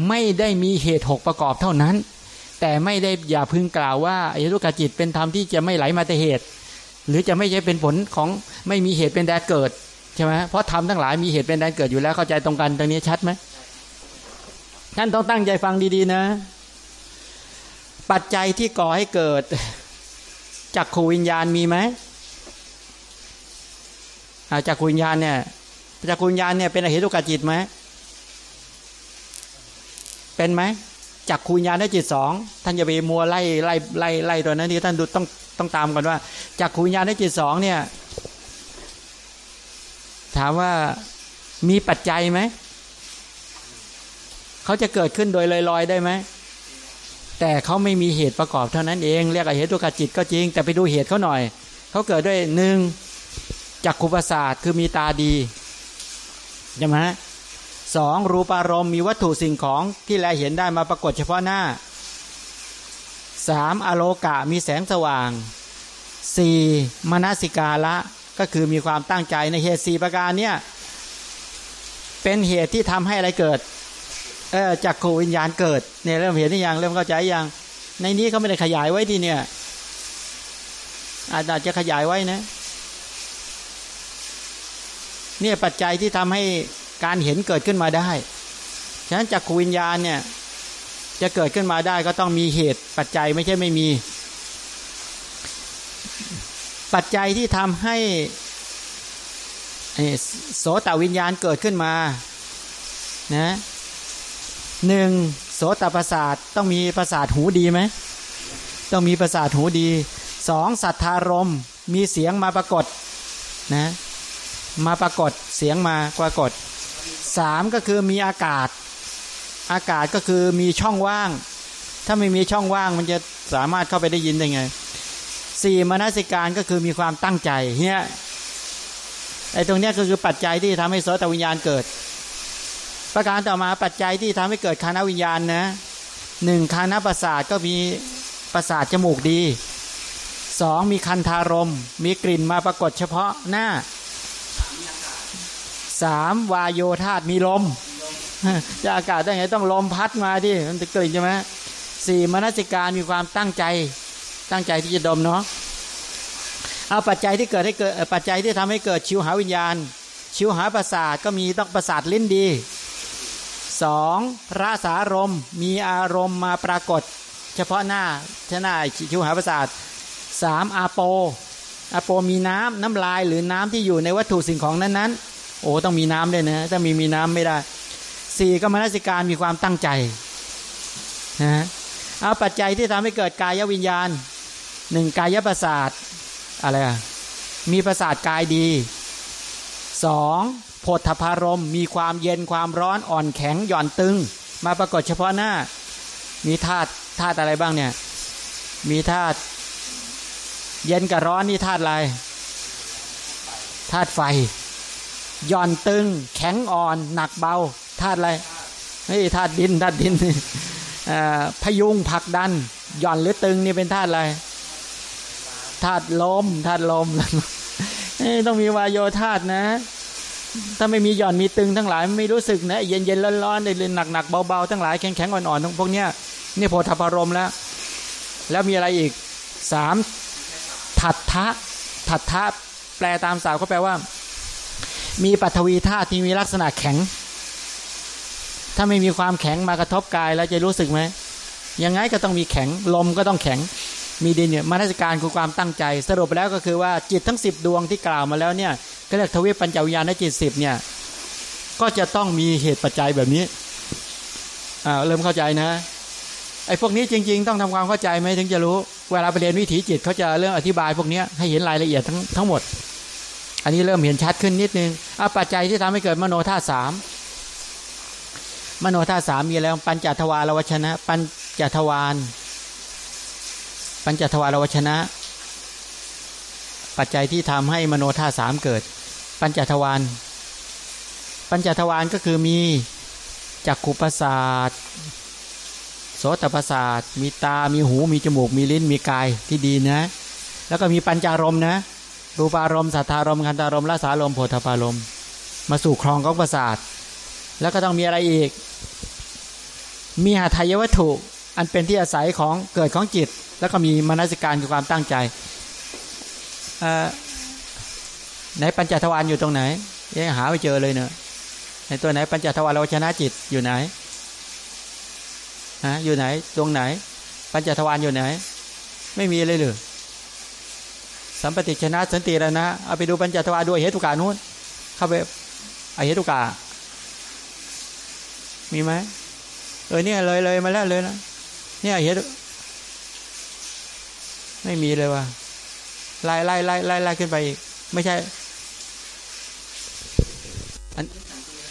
ไม่ได้มีเหตุหกประกอบเท่านั้น แต่ไม่ได้อย่าพึงกล่าวว่าอเหตุกจิตเป็นธรรมที่จะไม่ไหลมาแต่เหตุ หรือจะไม่ใช่เป็นผลของไม่มีเหตุเป็นแดดเกิดใช่ไหมเพราะทำทั้งหลายมีเหตุเป็นแดนเกิดอยู่แล้วเข้าใจตรงกันตรงนี้ชัดไหมท่านต้องตั้งใจฟังดีๆนะ ปัจจัยที่ก่อให้เกิดจักขูวิญญาณมีไหมจักขูวิญญาณเนี่ยจักขูวิญญาณเนี่ยเป็นอเหตุกจิตไหมเป็นไหม จักขูญญาณจิตสองท่านอย่าไปมัวไล่ไล่ไล่ไล่ตัวนั้นที่ท่านดูต้องต้องตามก่อนว่าจักขูญญาณจิตสองเนี่ย ถามว่ามีปัจจัยไหมเขาจะเกิดขึ้นโดยลอยๆได้ไหมแต่เขาไม่มีเหตุประกอบเท่านั้นเอง เรียกเหตุตุกจิตก็จริง แต่ไปดูเหตุเขาหน่อย เขาเกิดด้วยหนึ่งจักขุประสาทคือมีตาดีใช่ไหม สองรูปารมณ์มีวัตถุสิ่งของที่แลเห็นได้มาปรากฏเฉพาะหน้าสามอโลกะมีแสงสว่างสี่มนสิกาละก็คือมีความตั้งใจในเหตุสี่ประการเนี่ยเป็นเหตุที่ทำให้อะไรเกิดเออจักขูวิญญาณเกิดเนี่ยเริ่มเห็นหรือยังเริ่มเข้าใจยังในนี้เขาไม่ได้ขยายไว้ที่เนี่ยอาจจะขยายไว้นะเนี่ยปัจจัยที่ทำให้ การเห็นเกิดขึ้นมาได้ฉะนั้นจักขวิญญาณเนี่ยจะเกิดขึ้นมาได้ก็ต้องมีเหตุปัจจัยไม่ใช่ไม่มี ปัจจัยที่ทำให้โสตวิญญาณเกิดขึ้นมานะหนึ่งโสตประสาทต้องมีประสาทหูดีไหมต้องมีประสาทหูดีสองสัทธารมมีเสียงมาปรากฏนะมาปรากฏเสียงมาปรากฏ สามก็คือมีอากาศ อากาศก็คือมีช่องว่าง ถ้าไม่มีช่องว่างมันจะสามารถเข้าไปได้ยินได้ไงสี่มนสิการก็คือมีความตั้งใจเนี่ยไอ้ตรงนี้ก็คือปัจจัยที่ทำให้โสตวิญญาณเกิด ประการต่อมาปัจจัยที่ทำให้เกิดคานาวิญญาณนะหนึ่งคานาประสาทก็มีประสาทจมูกดีสองมีคันธารม มีกลิ่นมาปรากฏเฉพาะหน้า สามวายโยธาตมีลมจะอากาศได้ไงต้องลมพัดมาที่มันจะกลิ่นใช่ไหมสี่มนสิการมีความตั้งใจ ตั้งใจที่จะดมเนาะเอาปัจจัยที่เกิดให้เกิดปัจจัยที่ทำให้เกิดชิวหาวิญญาณ ชิวหาประสาทก็มีต้องประสาทลิ้นดีสองราสารมมีอารมณ์มาปรากฏ เฉพาะหน้าชนะชิวหาประสาทสามอาโปอาโปมีน้ำน้ำลายหรือน้ำที่อยู่ในวัตถุสิ่งของนั้นๆโอ้ต้องมีน้ำด้วยนะถ้ามีมีน้ำไม่ได้สี่ก็มนสิการมีความตั้งใจนะเอาปัจจัยที่ทำให้เกิดกายวิญญาณหนึ่งกายประสาทอะไรอะมีประสาทกายดีสองโพธพารมมีความเย็นความร้อนอ่อนแข็งหย่อนตึง มาปรากฏเฉพาะหน้า มีธาตุธาตุอะไรบ้างเนี่ย มีธาตุเย็นกับร้อนนี่ธาตุอะไรธาตุไฟ ย่อนตึง แข็งอ่อน หนักเบาธาตุอะไรเฮ้ยธาตุดินธาตุดินพยุงผักดัน หย่อนหรือตึงนี่เป็นธาตุอะไรธาตุลมธาตุลมต้องมีวายโยธาตุนะ ถ้าไม่มีหย่อนมีตึงทั้งหลายไม่รู้สึกนะเย็นเย็นร้อนร้อนเลยหนักหนักเบาๆทั้งหลายแข็งแข็งอ่อนๆทั้งพวกเนี้ยนี่โพธพารมแล้ว แล้วมีอะไรอีกสามถัดทะถัดทะแปลตามสาวก็แปลว่า มีปัทวีธาตุที่มีลักษณะแข็ง ถ้าไม่มีความแข็งมากระทบกายแล้วจะรู้สึกไหมยังไงก็ต้องมีแข็งลมก็ต้องแข็ง มีดินเนี่ยมาราชการคือความตั้งใจ สรุปแล้วก็คือว่าจิตทั้ง 10 ดวงที่กล่าวมาแล้วเนี่ยก็เรียกทวีปัญจวิญญาณจิตสิบเนี่ยก็จะต้องมีเหตุปัจจัยแบบนี้อ่าเริ่มเข้าใจนะไอ้พวกนี้จริง ๆ ต้องทำความเข้าใจไหมถึงจะรู้ เวลาไปเรียนวิถีจิตเขาจะเรื่องอธิบายพวกนี้ให้เห็นรายละเอียดทั้งทั้งหมด อันนี้เริ่มเห็นชัดขึ้นนิดนึงอาปัจจัยที่ทำให้เกิดมโนธาสามมโนธาสามมีอะไรปัญจทวารวชนะ ปัญจทวารปัญจทวารวชนะ ปัจจัยที่ทำให้มโนธาสามเกิด ปัญจทวารปัญจทวารก็คือมีจักขุประสาทโสตประสาทมีตา มีหู มีจมูก มีลิ้น มีกายที่ดีนะ แล้วก็มีปัญจารมนะ รูปารมณ์สัทธารมณ์คันตารมณ์ละสารมณ์โพธพารมณ์มาสู่ครองของประสาท แล้วก็ต้องมีอะไรอีก มีหาทายวัตถุ อันเป็นที่อาศัยของเกิดของจิต แล้วก็มีมนสิการคือความตั้งใจไหนปัญจทวารอยู่ตรงไหนยังหาไม่เจอเลยเนอะในตัวไหนปัญจทวารวชนะจิตอยู่ไหนฮะอยู่ไหนตรงไหน ปัญจทวารอยู่ไหน ไม่มีเลยหรือ สัมปติชนะสันติแล้วนะเอาไปดูปัญจทวารด้วยเหตุกานู้นเข้าไปไอเหตุกา มีไหมเออเนี่ยเลยเลยมาแล้วเลยนะเนี่ยเห็นไม่มีเลยว่ะไล่ไล่ไล่ไล่ไล่ขึ้นไปอีก ไม่ใช่อัน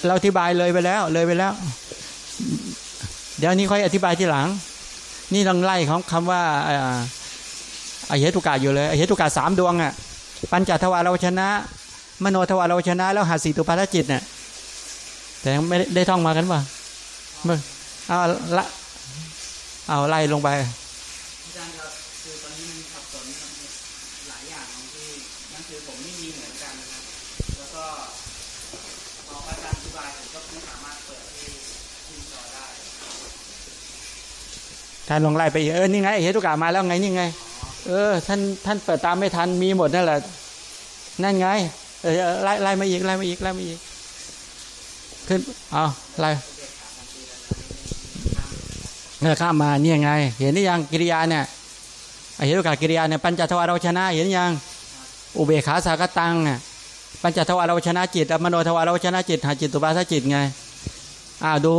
เราอธิบายเลยไปแล้ว เลยไปแล้ว เดี๋ยวนี้ค่อยอธิบายทีหลัง นี่ต้องไล่ของคำว่า อ่าอเหตุกาอยู่เลยอเหตุกาสามดวงอะปัญจทวารวชนะ มโนทวารวชนะ แล้วหาสีตุปาทจิตเนี่ยแต่ยังไม่ได้ได้ท่องมากันป่ะเมื่อเอาละเอาไล่ลงไปอาจารย์ครับคือตอนนี้มันสับสนกับหลายอย่างของที่หนังสือผมไม่มีเหมือนกันนะครับแล้วก็พออาจารย์อธิบายผมก็ไม่สามารถเปิดที่ที่จอได้ท่านลองไล่ไปอีกเออนี่ไงเหตุกามาแล้วไงนี่ไง เออ ท่านท่านเปิดตามไม่ทันมีหมดนั่นแหละนั่นไงเออไล่ไล่มาอีกไล่มาอีกไล่มาอีกขึ้นเอาไล่เออข้ามมาเนี่ยไง เห็นหรือยังกิริยาเนี่ยไอเหตุกาสกิริยาเนี่ยปัญจทวารวชนะ เห็นยังอุเบกขาสากตังเนี่ยปัญจทวารวชนะจิตอมโนทวารวชนะจิตหาจิตตุปาทจิตไงอ่าดู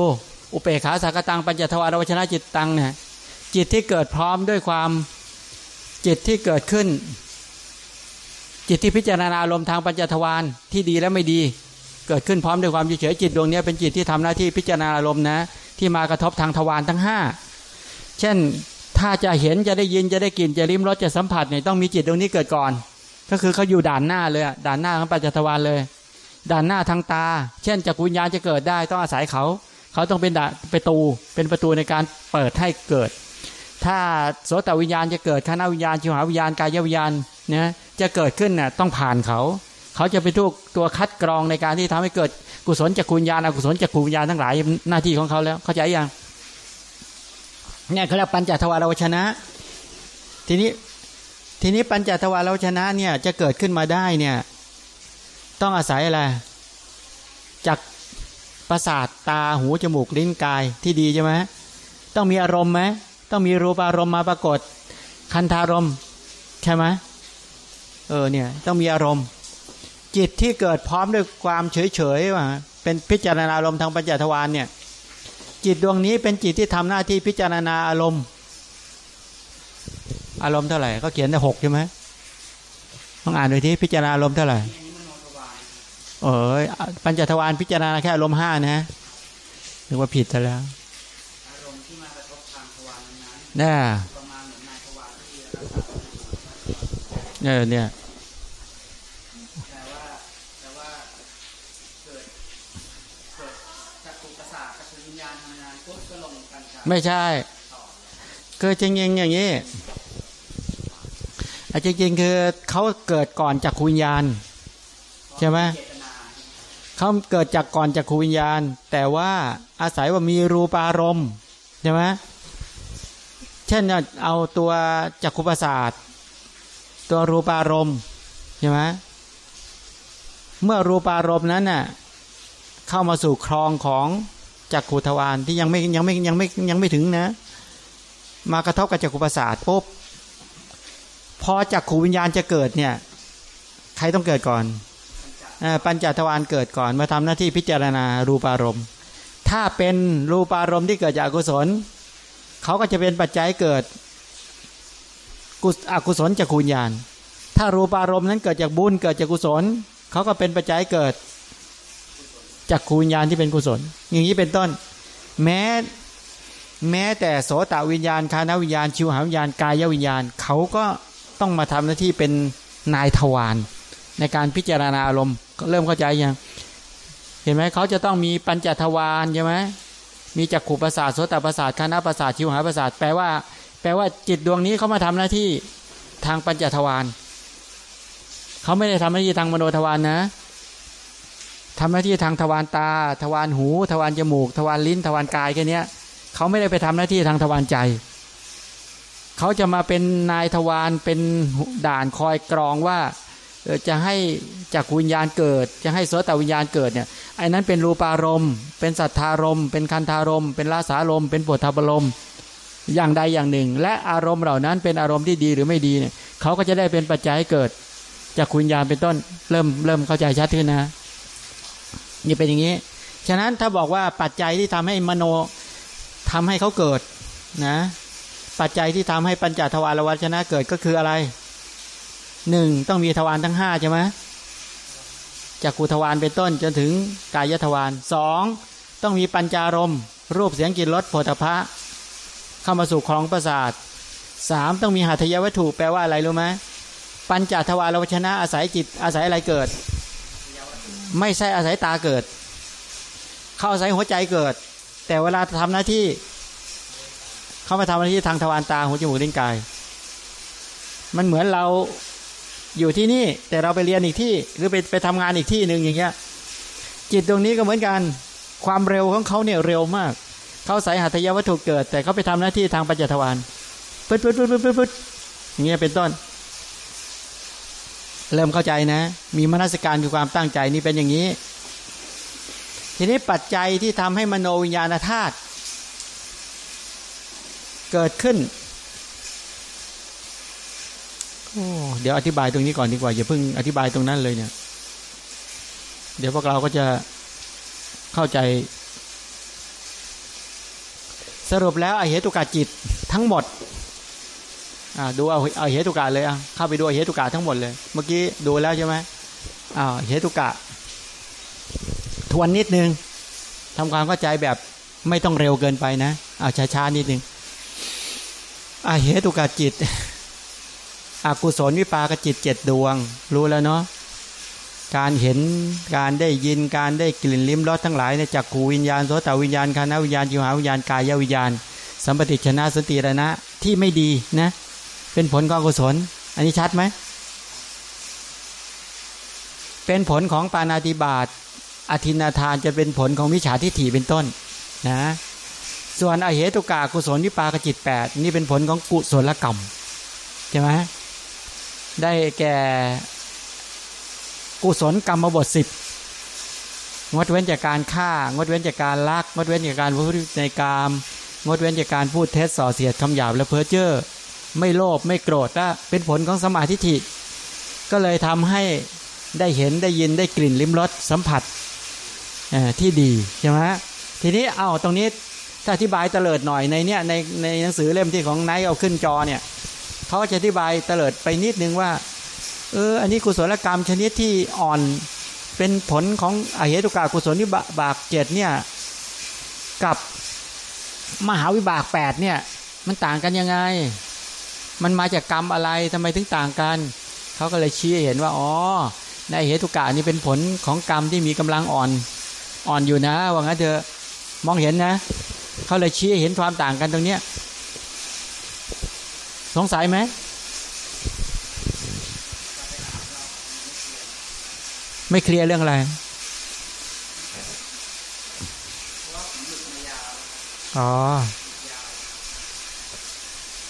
อุเบกขาสากตังปัญจทวารวชนะจิตตังเนี่ยจิตที่เกิดพร้อมด้วยความ จิตที่เกิดขึ้น จิตที่พิจารณาอารมณ์ทางปัญจทวารที่ดีและไม่ดี เกิดขึ้นพร้อมด้วยความเฉยจิตดวงนี้เป็นจิตที่ทำหน้าที่พิจารณาอารมณ์นะที่มากระทบทางทวารทั้งห้าเช่นถ้าจะเห็นจะได้ยินจะได้กลิ่นจะริมรสจะสัมผัสเนี่ยต้องมีจิตดวงนี้เกิดก่อน ก็คือเขาอยู่ด่านหน้าเลยด่านหน้าของปัญจทวารเลย ด่านหน้าทางตา เช่นจักรวิญญาณจะเกิดได้ต้องอาศัยเขา เขาต้องเป็นด่านประตูเป็นประตูในการเปิดให้เกิด ถ้าโสตวิญญาณจะเกิดคณะวิญญาณชิวหาวิญญาณกายวิญญาณนะจะเกิดขึ้นน่ะต้องผ่านเขา เขาจะเป็นทุกตัวคัดกรองในการที่ทำให้เกิดกุศลจักรวิญญาณอกุศลจักรวิญญาณทั้งหลายหน้าที่ของเขาแล้วเข้าใจยังเนี่ยเขาเรียกปัญจทวารวชนะ ทีนี้ทีนี้ปัญจทวารวชนะเนี่ยจะเกิดขึ้นมาได้เนี่ยต้องอาศัยอะไรจากประสาทตาหูจมูกลิ้นกายที่ดีใช่ไหมต้องมีอารมณ์ไหม ต้องมีรูปอารมณ์มาปรากฏ คันธารมใช่ไหมเออเนี่ยต้องมีอารมณ์ จิตที่เกิดพร้อมด้วยความเฉยเฉยว่าเป็นพิจารณาอารมณ์ทางปัญจทวารเนี่ยจิตดวงนี้เป็นจิตที่ทำหน้าที่พิจารณาอารมณ์ อารมณ์เท่าไหร่ก็เขียนได้หกใช่ไหมต้องอ่านดูที่พิจารณาอารมณ์เท่าไหร่เออปัญจทวารพิจารณาแค่อารมณ์ห้านะนึกว่าผิดซะแล้ว อารมณ์ที่มากระทบทางทวาร น่าเออเนี่ยไม่ใช่คือจริงจริอย่างนี้จริงจริงคือเขาเกิดก่อนจากคุญญาณใช่ไหมเขาเกิดจากก่อนจากคุญญาณแต่ว่าอาศัยว่ามีรูปารมณ์ใช่ไหม เช่นเอาตัวจักขุประสาทตัวรูปารมณ์ใช่ไหมเมื่อรูปารมณ์นั้นน่ะเข้ามาสู่ครองของจักขุทวารที่ยังไม่ยังไม่ยังไม่ยังไม่ถึงนะ มากระทบกับจักขุประสาทปุ๊บพอจักขูวิญญาณจะเกิดเนี่ย ใครต้องเกิดก่อนปัญจทวารเกิดก่อนมาทำหน้าที่พิจารณารูปารมณ์ ถ้าเป็นรูปารมณ์ที่เกิดจากอกุศล เขาก็จะเป็นปัจจัยเกิดกุศอกุศลจักขูวิญญาณ ถ้ารูปารมณ์นั้นเกิดจากบุญเกิดจากกุศล เขาก็เป็นปัจจัยเกิดจากขูวิญญาณที่เป็นกุศล อย่างนี้เป็นต้น แม้แม้แต่โสตวิญญาณคานวิญญาณ ชิวหาวิญญาณกายวิญญาณ เขาก็ต้องมาทำหน้าที่เป็นนายทวารในการพิจารณาอารมณ์ก็เริ่มเข้าใจยังเห็นไหมเขาจะต้องมีปัญจทวารใช่ไหม มีจักขุประสาทโสตประสาทคณะประสาทชิวหาประสาทแปลว่า แปลว่าจิตดวงนี้เขามาทำหน้าที่ทางปัญจทวารเขาไม่ได้ทำหน้าที่ทางมโนทวารนะทำหน้าที่ทางทวารตา ทวารหู ทวารจมูก ทวารลิ้น ทวารกายแค่นี้เขาไม่ได้ไปทำหน้าที่ทางทวารใจเขาจะมาเป็นนายทวารเป็นด่านคอยกรองว่าจะให้จักวิญญาณเกิด จะให้โสตวิญญาณเกิดเนี่ย ไอ้นั้นเป็นรูปารมณ์ เป็นสัทธารมณ์ เป็นคันธารมณ์ เป็นลาสารมณ์ เป็นปวดทบรมณ์ อย่างใดอย่างหนึ่ง และอารมณ์เหล่านั้นเป็นอารมณ์ที่ดีหรือไม่ดีเนี่ยเขาก็จะได้เป็นปัจจัยให้เกิด จากวิญญาณเป็นต้น เริ่มเริ่มเข้าใจชัดขึ้นนะนี่เป็นอย่างนี้ ฉะนั้นถ้าบอกว่าปัจจัยที่ทำให้มโนทำให้เขาเกิดนะ ปัจจัยที่ทำให้ปัญจทวารวัชนะเกิดก็คืออะไรหนึ่งต้องมีทวารทั้งห้าใช่ไหม จากกุทวารเป็นต้นจนถึงกายทวารสองต้องมีปัญจารมรูปเสียงกลิ่นรสโผฏฐะเข้ามาสู่คลองประสาทสามต้องมีหัตถยวัตถุแปลว่าอะไรรู้ไหมปัญจทวารวัชนะอาศัยจิตอาศัยอะไรเกิด ไม่ใช่อาศัยตาเกิด เข้าอาศัยหัวใจเกิด แต่เวลาทำหน้าที่ เข้ามาทำหน้าที่ทางทวารตาหูจมูกลิ้นกาย มันเหมือนเรา อยู่ที่นี่แต่เราไปเรียนอีกที่หรือไปไปทำงานอีกที่หนึ่งอย่างเงี้ยจิตตรงนี้ก็เหมือนกันความเร็วของเขาเนี่ยเร็วมาก เขาใส่หัตถยาวัตถุเกิด แต่เขาไปทำหน้าที่ทางปัจจทวารปึ๊ดปึ๊ดปึ๊ดปึ๊ดปึ๊ดปึ๊ดอย่างเงี้ยเป็นต้น เริ่มเข้าใจนะ มีมนสิการคือความตั้งใจนี่เป็นอย่างนี้ ทีนี้ปัจจัยที่ทำให้มโนวิญญาณธาตุเกิดขึ้น โอ้เดี๋ยวอธิบายตรงนี้ก่อนดีกว่าอย่าเพิ่งอธิบายตรงนั้นเลยเนี่ย เดี๋ยวพวกเราก็จะเข้าใจ สรุปแล้วอเหตุกาจิตทั้งหมดอ่าดูเอาเอาเหตุกาเลยอะเข้าไปดูเหตุกาทั้งหมดเลย เมื่อกี้ดูแล้วใช่ไหมอ้าเหตุกะ ทวนนิดนึงทำความเข้าใจแบบไม่ต้องเร็วเกินไปนะเอาช้าๆนิดนึงอาเหตุกาจิต อกุศลวิปากจิตเจ็ดดวง รู้แล้วเนาะการเห็นการได้ยินการได้กลิ่นลิ้มรสทั้งหลายในจักขูวิญญาณโสตวิญญาณคานาวิญญาณจิวหาวิญญาณกายวิญญาณ สัมปติชนะสติระนะที่ไม่ดีนะเป็นผลของกุศล อันนี้ชัดไหมเป็นผลของปานาติบาตอธินาทานจะเป็นผลของวิชาทิฏฐิเป็นต้นนะส่วนอเหตุกากุศลวิปากจิต 8 นี่เป็นผลของกุศลกรรมใช่ไหม ได้แก่กุศลกรรมบทสิบงดเว้นจากการฆ่า งดเว้นจากการลัก งดเว้นจากการพูดในกามงดเว้นจากการพูดเท็จส่อเสียดคำหยาบและเพ้อเจ้อไม่โลภไม่โกรธและเป็นผลของสมาธิฐิก็เลยทำให้ได้เห็นได้ยินได้กลิ่นลิ้มรสสัมผัสที่ดีใช่ไหมทีนี้เอาตรงนี้ถ้าอธิบายเตลิดหน่อยในเนี้ยในในหนังสือเล่มที่ของไนท์เอาขึ้นจอเนี่ย เขาจะอธิบายเตลิดไปนิดนึงว่า เออ อันนี้กุศลกรรมชนิดที่อ่อนเป็นผลของอเหตุกากุศลวิบากเจ็ดเนี่ย กับมหาวิบากแปดเนี่ย มันต่างกันยังไง มันมาจากกรรมอะไรทำไมถึงต่างกัน เขาก็เลยชี้เห็นว่า อ๋อ ในเหตุกานี่เป็นผลของกรรมที่มีกำลังอ่อนอ่อนอยู่นะ ว่างั้นเธอมองเห็นนะ เขาเลยชี้เห็นความต่างกันตรงเนี้ย สงสัยไหมไม่เคลียร์เรื่องอะไรอ๋อ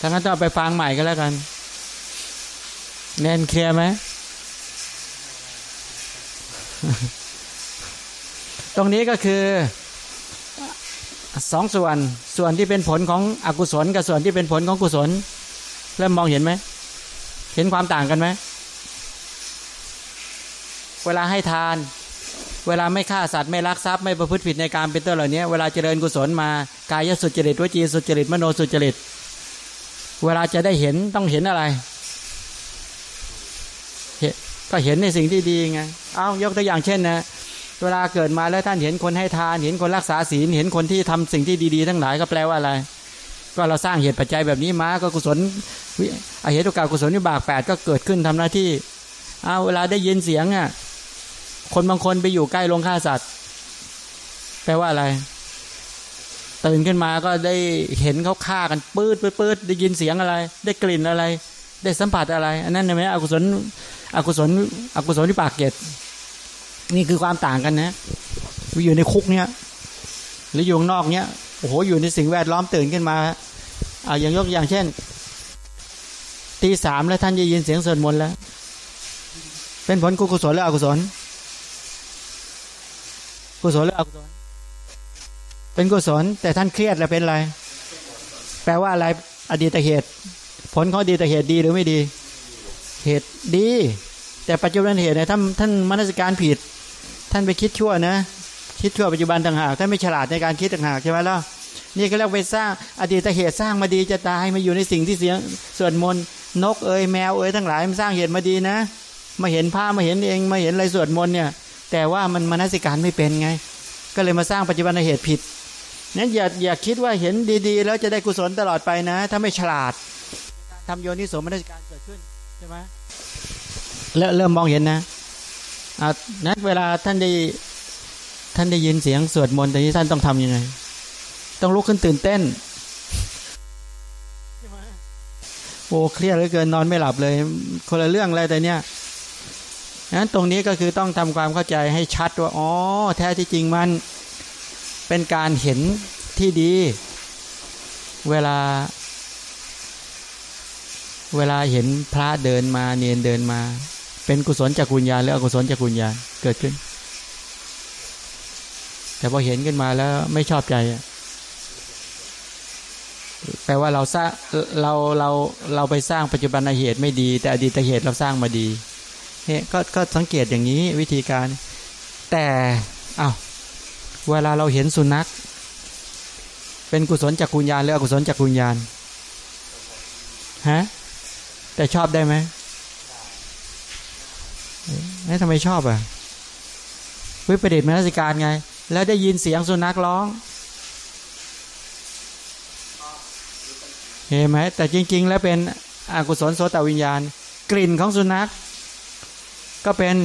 ถ้างั้นต้องไปฟังใหม่ก็แล้วกันแน่นเคลียร์ไหม ตรงนี้ก็คือสองส่วน ส่วนที่เป็นผลของอกุศลกับส่วนที่เป็นผลของกุศล เริ่มมองเห็นไหม เห็นความต่างกันไหม เวลาให้ทาน เวลาไม่ฆ่าสัตว์ไม่ลักทรัพย์ไม่ประพฤติผิดในการเป็นต้นเหล่านี้เวลาเจริญกุศลมากายสุจริตวจีสุจริตมโนสุจริต เวลาจะได้เห็นต้องเห็นอะไร ก็เห็นในสิ่งที่ดีไง เอายกตัวอย่างเช่นนะเวลาเกิดมาแล้วท่านเห็นคนให้ทาน เห็นคนรักษาศีล เห็นคนที่ทำสิ่งที่ดี ๆ ทั้งหลายก็แปลว่าอะไร ก็เราสร้างเหตุปัจจัยแบบนี้มาก็กุศลอเหตุกากุศลวิบากแปดก็เกิดขึ้นทำหน้าที่เอาเวลาได้ยินเสียงอะคนบางคนไปอยู่ใกล้โรงฆ่าสัตว์ แปลว่าอะไรตื่นขึ้นมาก็ได้เห็นเขาฆ่ากันปืดปืดได้ยินเสียงอะไร ได้กลิ่นอะไร ได้สัมผัสอะไร อันนั้นใช่ไหมอกุศลอกุศลอกุศลที่ปากเกตนี่คือความต่างกันนะอยู่ในคุกเนี้ยหรืออยู่ข้างนอกเนี้ย อ้โหอยู่ในสิ่งแวดล้อมตื่นขึ้นมาเอาอย่างยกอย่างเช่นตีสามแล้วท่านจะยินเสียงสวดมนต์แล้ว เป็นผลกุศลหรืออกุศล กุศลหรืออกุศล เป็นกุศล แต่ท่านเครียดแล้วเป็นอะไร แปลว่าอะไรอดีตเหตุ ผลของอดีตเหตุดีหรือไม่ดี เหตุดี แต่ปัจจุบันเหตุเนี่ยท่านท่านมนสการผิด ท่านไปคิดชั่วนะ คิดชั่วปัจจุบันต่างหากท่านไม่ฉลาดในการคิดต่างหากใช่ไหมล่ะ นี่ก็เรียกไปสร้างอดีตเหตุสร้างมาดีจะตายมาอยู่ในสิ่งที่เสียงสวดมนนกเอ้ยแมวเอ้ยทั้งหลายมันสร้างเหตุมาดีนะ มาเห็นผ้ามาเห็นเองมาเห็นอะไรสวดมนเนี่ย แต่ว่ามันมนสิการไม่เป็นไง ก็เลยมาสร้างปัจจุบันเหตุผิดนั้นอย่าอย่าคิดว่าเห็นดีๆ แล้วจะได้กุศลตลอดไปนะ ถ้าไม่ฉลาดทำโยนิโสมนสิการเกิดขึ้นใช่ไหมเริ่มเริ่มมองเห็นนะอ่านั้นเวลาท่านได้ท่านได้ยินเสียงสวดมนต์แต่ที่ท่านต้องทํำยังไง ต้องลุกขึ้นตื่นเต้นโอ้เครียดเหลือเกินนอนไม่หลับเลย คนละเรื่องอะไรแต่เนี้ยนั้นตรงนี้ก็คือต้องทำความเข้าใจให้ชัดว่าอ๋อแท้ที่จริงมันเป็นการเห็นที่ดี เวลา เวลาเห็นพระเดินมาเนียนเดินมา เป็นกุศลจากกุญญาณหรืออกุศลจากกุญญาณเกิดขึ้น แต่พอเห็นขึ้นมาแล้วไม่ชอบใจ แปลว่าเราสร้างเราเราเราไปสร้างปัจจุบันเหตุไม่ดี แต่อดีตเหตุเราสร้างมาดีเนี่ยก็ก็สังเกตอย่างนี้วิธีการ แต่อา้าวเวลาเราเห็นสุนัข เป็นกุศลจากกุญญาณหรืออกุศลจากกุญญาณฮะแต่ชอบได้ไหมนี่ทำไมชอบอะวิปริตมนสิการไง แล้วได้ยินเสียงสุนัขร้อง เห็นไหมแต่จริง ๆ แล้วเป็นอกุศลโสตวิญญาณ กลิ่นของสุนัข ก็เป็น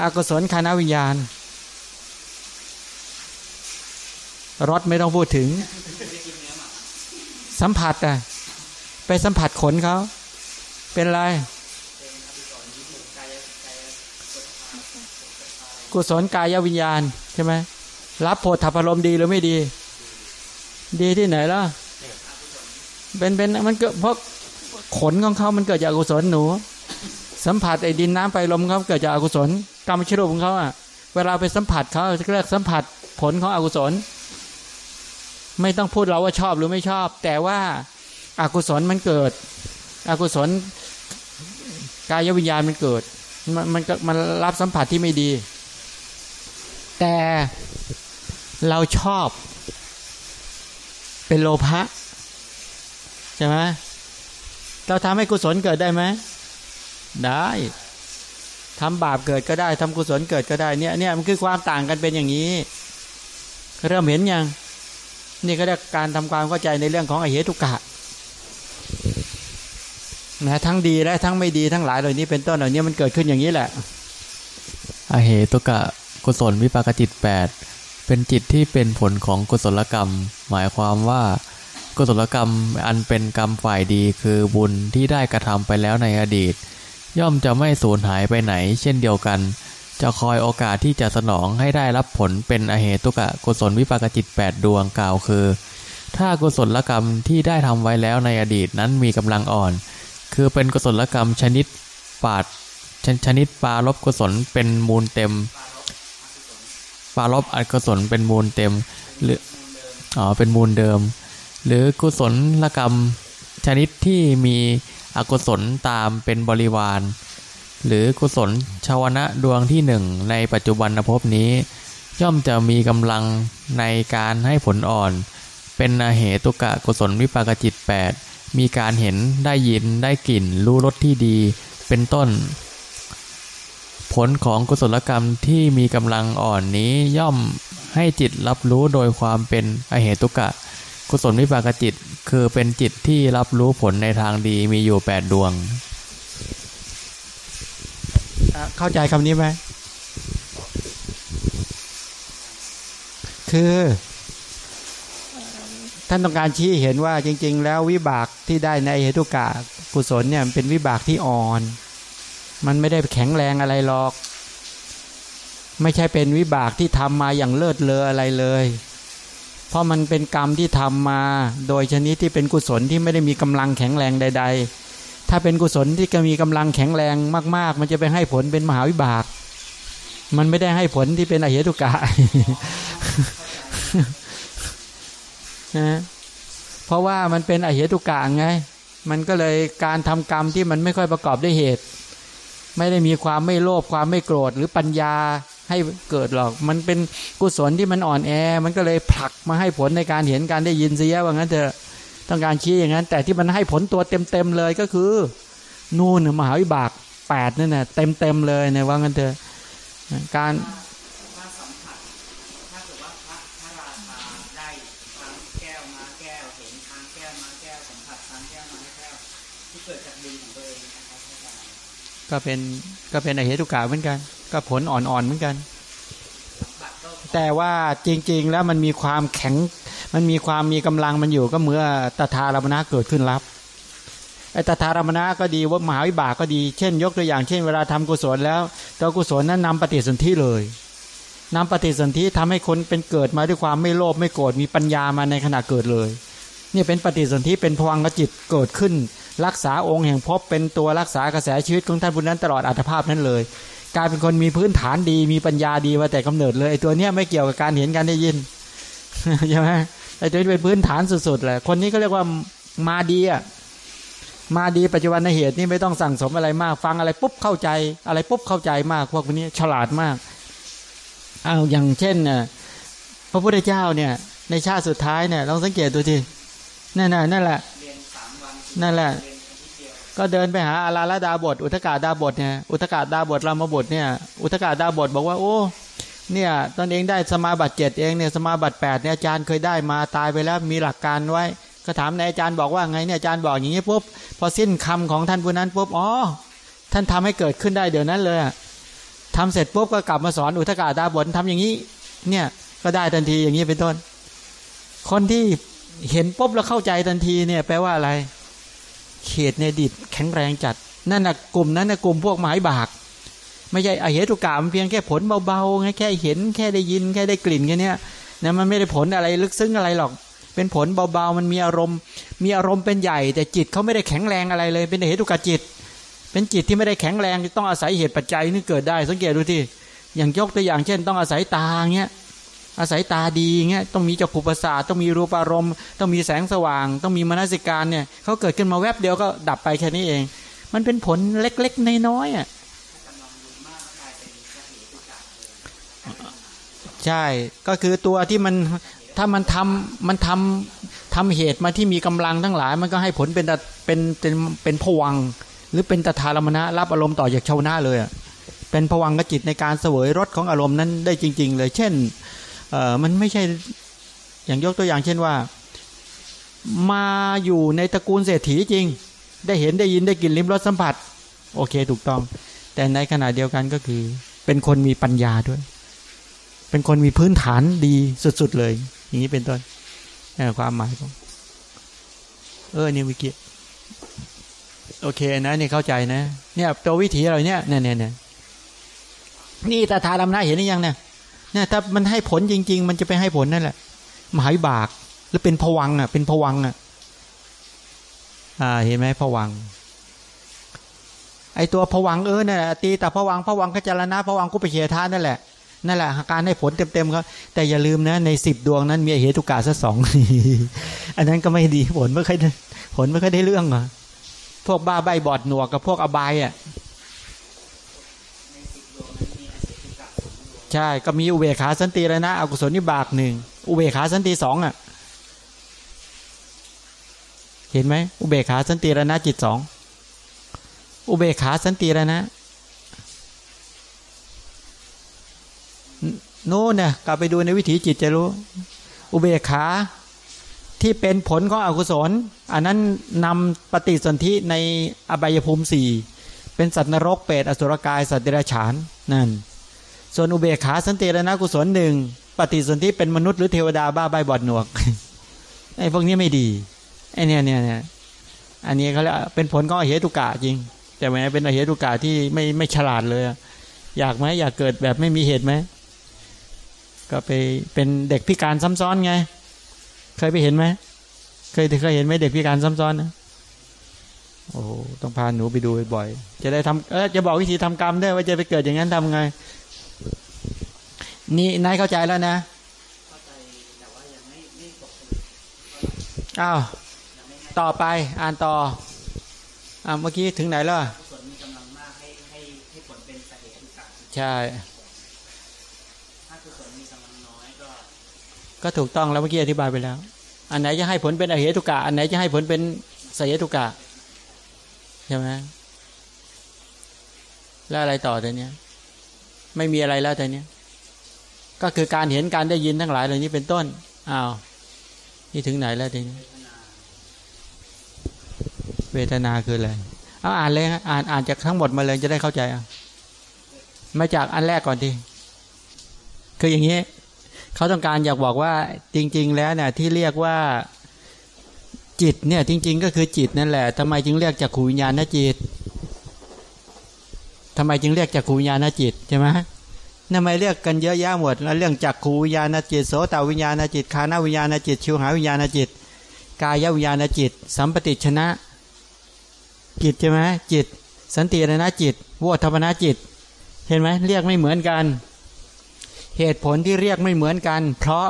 อกุศลคานาวิญญาณรสไม่ต้องพูดถึง สัมผัสอะไปสัมผัสขนเขาเป็นไรกุศลกายวิญญาณใช่ไหมรับโพธพารมดีหรือไม่ดี ดีที่ไหนล่ะ เป็นเป็นมันเกิดเพราะขนของเขามันเกิดจากอกุศลหนู สัมผัสไอ้ดินน้ำไฟลมเขาเกิดจากอกุศลกรรมชิรุของเขาอะ เวลาไปสัมผัสเขาจะเรียกสัมผัสผลของอกุศล ไม่ต้องพูดเราว่าชอบหรือไม่ชอบ แต่ว่าอากุศลมันเกิด อกุศลกายวิญญาณมันเกิด มันมันมันรับสัมผัสที่ไม่ดี แต่เราชอบ เป็นโลภะ ใช่ไหมเราทำให้กุศลเกิดได้ไหมได้ทำบาปเกิดก็ได้ทำกุศลเกิดก็ได้เนี่ยเนี่ยมันคือความต่างกันเป็นอย่างนี้ เริ่มเห็นยังนี่ก็เรียกการทำความเข้าใจในเรื่องของอเหตุกะนะทั้งดีและทั้งไม่ดีทั้งหลายเหล่านี้เป็นต้นเหล่านี้มันเกิดขึ้นอย่างนี้แหละ อเหตุกะกุศลวิปากจิต 8 เป็นจิตที่เป็นผลของกุศลกรรม หมายความว่า กุศลกรรมอันเป็นกรรมฝ่ายดีคือบุญที่ได้กระทำไปแล้วในอดีต ย่อมจะไม่สูญหายไปไหน เช่นเดียวกัน จะคอยโอกาสที่จะสนองให้ได้รับผลเป็นอเหตุกะกุศลวิปากจิต 8 ดวงกล่าวคือ ถ้ากุศลกรรมที่ได้ทำไว้แล้วในอดีตนั้นมีกำลังอ่อน คือเป็นกุศลกรรมชนิดปาดชชนิดปาลบกุศลเป็นมูลเต็มปาลบอกุศลเป็นมูลเต็มหรืออ๋อเป็นมูลเดิม หรือกุศลลกรรม ชนิดที่มีอกุศลตามเป็นบริวาร หรือกุศลชาวนะดวงที่หนึ่งในปัจจุบันภพนี้ ย่อมจะมีกำลังในการให้ผลอ่อน เป็นอาเหตุกะกุศลวิปากจิต 8 มีการเห็นได้ยินได้กลิ่น รู้รสที่ดีเป็นต้น ผลของกุศลกรรมที่มีกำลังอ่อนนี้ย่อมให้จิตรับรู้โดยความเป็นอเหตุกะ กุศลวิปากจิตคือเป็นจิตที่รับรู้ผลในทางดีมีอยู่8ดวง เข้าใจคำนี้ไหม คือ ท่านต้องการชี้เห็นว่าจริง ๆ แล้ววิบากที่ได้ในเหตุกะกุศลเนี่ยเป็นวิบากที่อ่อน มันไม่ได้แข็งแรงอะไรหรอก ไม่ใช่เป็นวิบากที่ทำมาอย่างเลิศเลออะไรเลย เพราะมันเป็นกรรมที่ทำมา โดยชนิดที่เป็นกุศลที่ไม่ได้มีกำลังแข็งแรงใด ๆ ถ้าเป็นกุศลที่มีกำลังแข็งแรงมาก ๆ มันจะไปให้ผลเป็นมหาวิบาก มันไม่ได้ให้ผลที่เป็นอเหตุกะนะเพราะว่ามันเป็นอเหตุกะไง มันก็เลยการทำกรรมที่มันไม่ค่อยประกอบด้วยเหตุ ไม่ได้มีความไม่โลภความไม่โกรธหรือปัญญา ให้เกิดหรอก มันเป็นกุศลที่มันอ่อนแอ มันก็เลยผลักมาให้ผลในการเห็นการได้ยินเสียว่างั้นเถอะต้องการชี้อย่างนั้น แต่ที่มันให้ผลตัวเต็มๆเลยก็คือ นู่นน่ะมหาวิบากแปดนั่นน่ะเต็มๆเลยนะว่างั้นเถอะการสัมผัสถ้าเกิดว่าพระพระราชาได้ทางแก้วมาแก้วเห็นทางแก้วมาแก้วสัมผัสทางแก้วมาแก้วที่เกิดจากบุญของตัวเองนะครับก็เป็นก็เป็นอเหตุกาเหมือนกัน ก็ผลอ่อนๆเหมือนกัน แต่ว่าจริง ๆ แล้วมันมีความแข็ง มันมีความมีกำลังมันอยู่ก็เมื่อตถารมณะเกิดขึ้นรับไอ้ตถารมณะก็ดีว่ามหาวิบากก็ดีเช่น ยกตัวอย่างเช่นเวลาทำกุศลแล้วตัวกุศลนั้นนำปฏิสนธิเลยนำปฏิสนธิทำให้คนเป็นเกิดมาด้วยความไม่โลภไม่โกรธมีปัญญามาในขณะเกิดเลยนี่เป็นปฏิสนธิเป็นพวังกจิตเกิดขึ้น รักษาองค์แห่งภพเป็นตัวรักษากระแสชีวิตของท่านผู้นั้นตลอดอัตภาพนั้นเลย กลายเป็นคนมีพื้นฐานดี มีปัญญาดีมาแต่กำเนิดเลยไอ้ตัวเนี้ยไม่เกี่ยวกับการเห็นการได้ยินใช่ไหมไอ้ตัวนี้เป็นพื้นฐานสุดๆแหละคนนี้ก็เรียกว่ามาดีอะมาดีปัจจุบันในเหตุนี่ไม่ต้องสั่งสมอะไรมาก ฟังอะไรปุ๊บเข้าใจ อะไรปุ๊บเข้าใจมากพวกนี้ฉลาดมากเอาอย่างเช่นน่ะพระพุทธเจ้าเนี่ย ในชาติสุดท้ายเนี่ยลองสังเกตดูทีนั่นน่ะนั่นแหละนั่นแหละ ก็เดินไปหาอาราลดาบท อุทกาดาบทเนี่ยอุทกาดาบทรามบทเนี่ยอุทกาดาบทบอกว่าโอ้เนี่ยตนเองได้สมาบัติเจ็ดเองเนี่ยสมาบัติแปดเนี่ยอาจารย์เคยได้มาตายไปแล้วมีหลักการไว้ก็ถามนายอาจารย์บอกว่าไงเนี่ยอาจารย์บอกอย่างนี้ปุ๊บพอสิ้นคำของท่านผู้นั้นปุ๊บอ๋อท่านทำให้เกิดขึ้นได้เดี๋ยวนั้นเลยอะทำเสร็จปุ๊บก็กลับมาสอนอุทกาดาบททำอย่างนี้เนี่ยก็ได้ทันทีอย่างนี้เป็นต้น คนที่เห็นปุ๊บแล้วเข้าใจทันทีเนี่ยแปลว่าอะไร เขตในดิตแข็งแรงจัด นั่นนะกลุ่มนั้นนะกลุ่มพวกหมายบาก ไม่ใช่อเหตุกามันเพียงแค่ผลเบาๆไงแค่เห็นแค่ได้ยินแค่ได้กลิ่นแค่นี้นะมันไม่ได้ผลอะไรลึกซึ้งอะไรหรอก เป็นผลเบาๆ มันมีอารมณ์ มีอารมณ์เป็นใหญ่ แต่จิตเขาไม่ได้แข็งแรงอะไรเลย เป็นเหตุกาจิต เป็นจิตที่ไม่ได้แข็งแรงต้องอาศัยเหตุปัจจัยนี่เกิดได้ สังเกตดูที่อย่างยกตัวอย่างเช่น ต้องอาศัยตาเงี้ย อาศัยตาดีเงี้ยต้องมีจักขุประสาทต้องมีรูปารมณ์ ต้องมีแสงสว่าง ต้องมีมนสิการเนี่ยเขาเกิดขึ้นมาแวบเดียวก็ดับไปแค่นี้เอง มันเป็นผลเล็กๆน้อยๆอะใช่ก็คือตัวที่มันถ้ามันทำมันทำทำเหตุมาที่มีกำลังทั้งหลาย มันก็ให้ผลเป็นตะเป็นเป็นเป็นผวัง หรือเป็นตถารมณะรับอารมณ์ต่อจากชาวนาเลยอะเป็นผวังกจิตในการเสวยรสของอารมณ์นั้นได้จริง ๆ เลย เช่น เออมันไม่ใช่อย่างยกตัวอย่างเช่นว่า มาอยู่ในตระกูลเศรษฐีจริง ได้เห็นได้ยินได้กลิ่นลิ้มรสสัมผัส โอเคถูกต้อง แต่ในขณะเดียวกันก็คือ เป็นคนมีปัญญาด้วย เป็นคนมีพื้นฐานดีสุดๆเลย อย่างนี้เป็นต้นความหมายของเออเนี่ยวิกิโอเคนะนี่เข้าใจนะ เนี่ยตัววิถีเราเนี่ยเนี่ยเนี่ยเนี่ยนี่ตาทาดำหน้าเห็นหรือยังเนี่ย เนี่ยถ้ามันให้ผลจริง ๆ มันจะไปให้ผลนั่นแหละมหาวิบากหรือเป็นผวังอะ เป็นผวังอะ อ่า เห็นไหมผวัง ไอตัวผวังเออเนี่ยตีแต่ผวังผวังค์ขจรณะผวังกุปเฉทานนั่นแหละนั่นแหละการให้ผลเต็มๆครับแต่อย่าลืมนะในสิบดวงนั้นมีเหตุกาสักสองอันนั้นก็ไม่ดีผลไม่ค่อยผลไม่ค่อยได้เรื่องอะพวกบ้าใบบอดหนวกกับพวกอบายอะ ใช่ก็มีอุเบกขาสันติแล้วนะอกุศลนิบากหนึ่งอุเบกขาสันติสองอะ เห็นไหมอุเบกขาสันติแล้วนะจิตสองอุเบกขาสันติแล้วนะโน่นเนี่ยกลับไปดูในวิถีจิตจะรู้ อุเบกขาที่เป็นผลของอกุศล อันนั้นนำปฏิสนธิในอบายภูมิสี่เป็นสัตว์นรกเปรตอสุรกายสัตว์เดรัจฉานนั่น ส่วนอุเบกขาสันติรณกุศลหนึ่งปฏิสนธิเป็นมนุษย์หรือเทวดาบ้าใบบอดหนวกไอ้พวกนี้ไม่ดีไอ้เนี่ยเนี่ยเนี่ยอันนี้เขาเรียกเป็นผลของอเหตุกะจริง แต่แม้เป็นอเหตุกะที่ไม่ไม่ฉลาดเลย อยากไหมอยากเกิดแบบไม่มีเหตุไหมก็ไปเป็นเด็กพิการซ้ำซ้อนไง เคยไปเห็นไหมเคยเคยเห็นไหมเด็กพิการซ้ำซ้อนนะโอ้ต้องพาหนูไปดูบ่อยๆจะได้ทำเออจะบอกวิธีทำกรรมได้วยว่าจะไปเกิดอย่างนั้นทำไง นี่นายเข้าใจแล้วนะอ้าวต่อไปอ่านต่ออ่าเมื่อกี้ถึงไหนแล้วกุศลมีกำลังมากให้ให้ให้ผลเป็นสเหตุกะใช่ก็ถูกต้องแล้วเมื่อกี้อธิบายไปแล้ว อันไหนจะให้ผลเป็นอเหตุกะ อันไหนจะให้ผลเป็นสยตุกะใช่ไหมแล้วอะไรต่อแต่เนี้ย ไม่มีอะไรแล้วแต่เนี้ย ก็คือการเห็นการได้ยินทั้งหลายเหล่านี้เป็นต้นอ้าวนี่ถึงไหนแล้วทีนี้เวทนาคืออะไรเอาอ่านเลยอ่านอ่านจากทั้งหมดมาเลยจะได้เข้าใจอะมาจากอันแรกก่อนทีคืออย่างนี้เขาต้องการอยากบอกว่าจริง ๆ แล้วเนี่ยที่เรียกว่าจิตเนี่ย จริง ๆ ก็คือจิตนั่นแหละทำไมจึงเรียกจากขูวิญญาณจิตทำไมจึงเรียกจากขูวิญญาณจิตใช่ไหม ทำไมเรียกกันเยอะแยะหมดแล้วเรื่องจากขูวิญญาณจิตโสตวิญญาณจิตคานาวิญญาณจิต ชิวหาวิญญาณจิต กายวิญญาณจิต สัมปติชนะ จิตใช่ไหมจิต สันติรณจิตโวธพนาจิต เห็นไหมเรียกไม่เหมือนกัน เหตุผลที่เรียกไม่เหมือนกัน เพราะ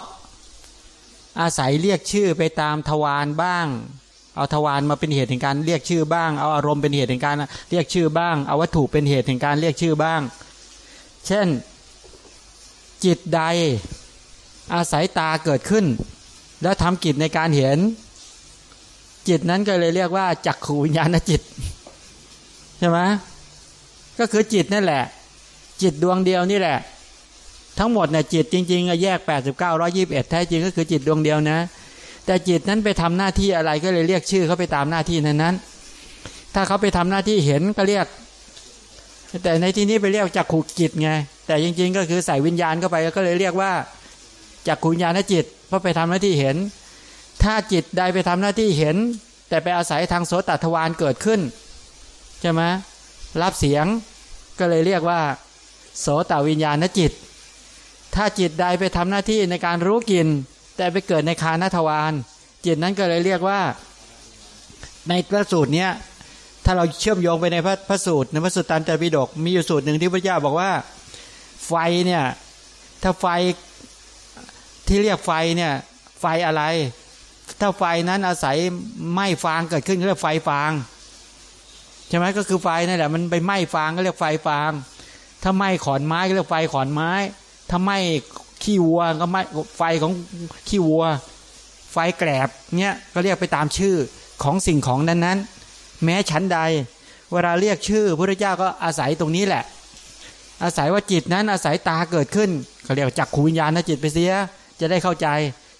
อาศัยเรียกชื่อไปตามทวารบ้าง เอาทวารมาเป็นเหตุแห่งการเรียกชื่อบ้าง เอาอารมณ์เป็นเหตุแห่งการเรียกชื่อบ้าง เอาวัตถุเป็นเหตุแห่งการเรียกชื่อบ้าง เช่น จิตใด อาศัยตาเกิดขึ้น แล้วทำกิจในการเห็น จิตนั้นก็เลยเรียกว่า จักขูวิญญาณจิต ใช่ไหมก็คือจิตนั่นแหละ จิตดวงเดียวนี่แหละ ทั้งหมดเนี่ยจิตจริงๆแยก 89 121 แท้จริงก็คือจิตดวงเดียวนะ แต่จิตนั้นไปทำหน้าที่อะไรก็เลยเรียกชื่อเขาไปตามหน้าที่นั้นนั้นถ้าเขาไปทำหน้าที่เห็นก็เรียก แต่ในที่นี้ไปเรียกจักขูจิตไง แต่จริง ๆ ก็คือใส่วิญญาณเข้าไปก็เลยเรียกว่าจักขูวิญญาณจิตเพราะไปทำหน้าที่เห็น ถ้าจิตใดไปทำหน้าที่เห็น แต่ไปอาศัยทางโสตทวารเกิดขึ้นใช่ไหมรับเสียงก็เลยเรียกว่า โสตวิญญาณจิต ถ้าจิตใดไปทำหน้าที่ในการรู้กลิ่นแต่ไปเกิดในคานทวารจิตนั้นก็เลยเรียกว่า ในพระสูตรเนี้ยถ้าเราเชื่อมโยงไปในพระพระสูตรในพระสูตรตันตปิฎกมีอยู่สูตรหนึ่งที่พระเจ้าบอกว่า ไฟเนี่ยถ้าไฟที่เรียกไฟเนี่ยไฟอะไร ถ้าไฟนั้นอาศัยไหม้ฟางเกิดขึ้นก็เรียกไฟฟางใช่ไหมก็คือไฟนั่นแหละมันไปไหม้ฟางก็เรียกไฟฟาง ถ้าไหม้ขอนไม้ก็เรียกไฟขอนไม้ ถ้าไหม้ขี้วัวก็ไหม้ไฟของขี้วัว ไฟแกลบเนี่ยก็เรียกไปตามชื่อของสิ่งของนั้นๆ แม้ชั้นใด เวลาเรียกชื่อพระเจ้าก็อาศัยตรงนี้แหละ อาศัยว่าจิตนั้นอาศัยตาเกิดขึ้นเขาเรียกจักขูวิญญาณนะจิตไปเสีย จะได้เข้าใจ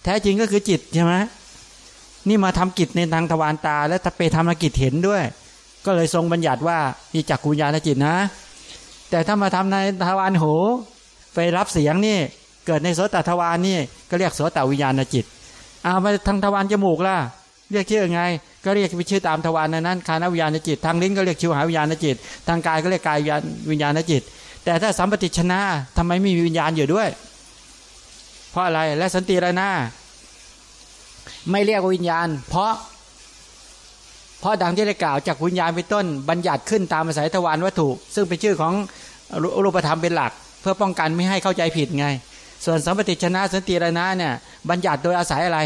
แท้จริงก็คือจิตใช่ไหมนี่มาทำกิจในทางทวารตา แล้วถ้าไปทำกิจเห็นด้วย ก็เลยทรงบัญญัติว่ามีจักขูวิญญาณจิตนะ แต่ถ้ามาทำในทวารหู ไปรับเสียงนี่เกิดในโสตทวารนี่ก็เรียกโสตวิญญาณจิตเอามาทางทวารจมูกล่ะเรียกชื่อไง ก็เรียกไปชื่อตามทวารนั้นคานวิญญาณจิต ทางลิ้นก็เรียกชิวหาวิญญาณจิต ทางกายก็เรียกกายวิญญาณจิต แต่ถ้าสัมปติชนะทำไมไม่มีวิญญาณอยู่ด้วย เพราะอะไรและสันติระนาไม่เรียกวิญญาณ เพราะ เพราะดังที่ได้กล่าวจากวิญญาณเป็นต้น บัญญัติขึ้นตามอาศัยทวารวัตถุ ซึ่งเป็นชื่อของรูปธรรมเป็นหลัก เพื่อป้องกันไม่ให้เข้าใจผิดไง ส่วนสัมปติชนะสันติระนาเนี่ยบัญญัติโดยอาศัยอะไร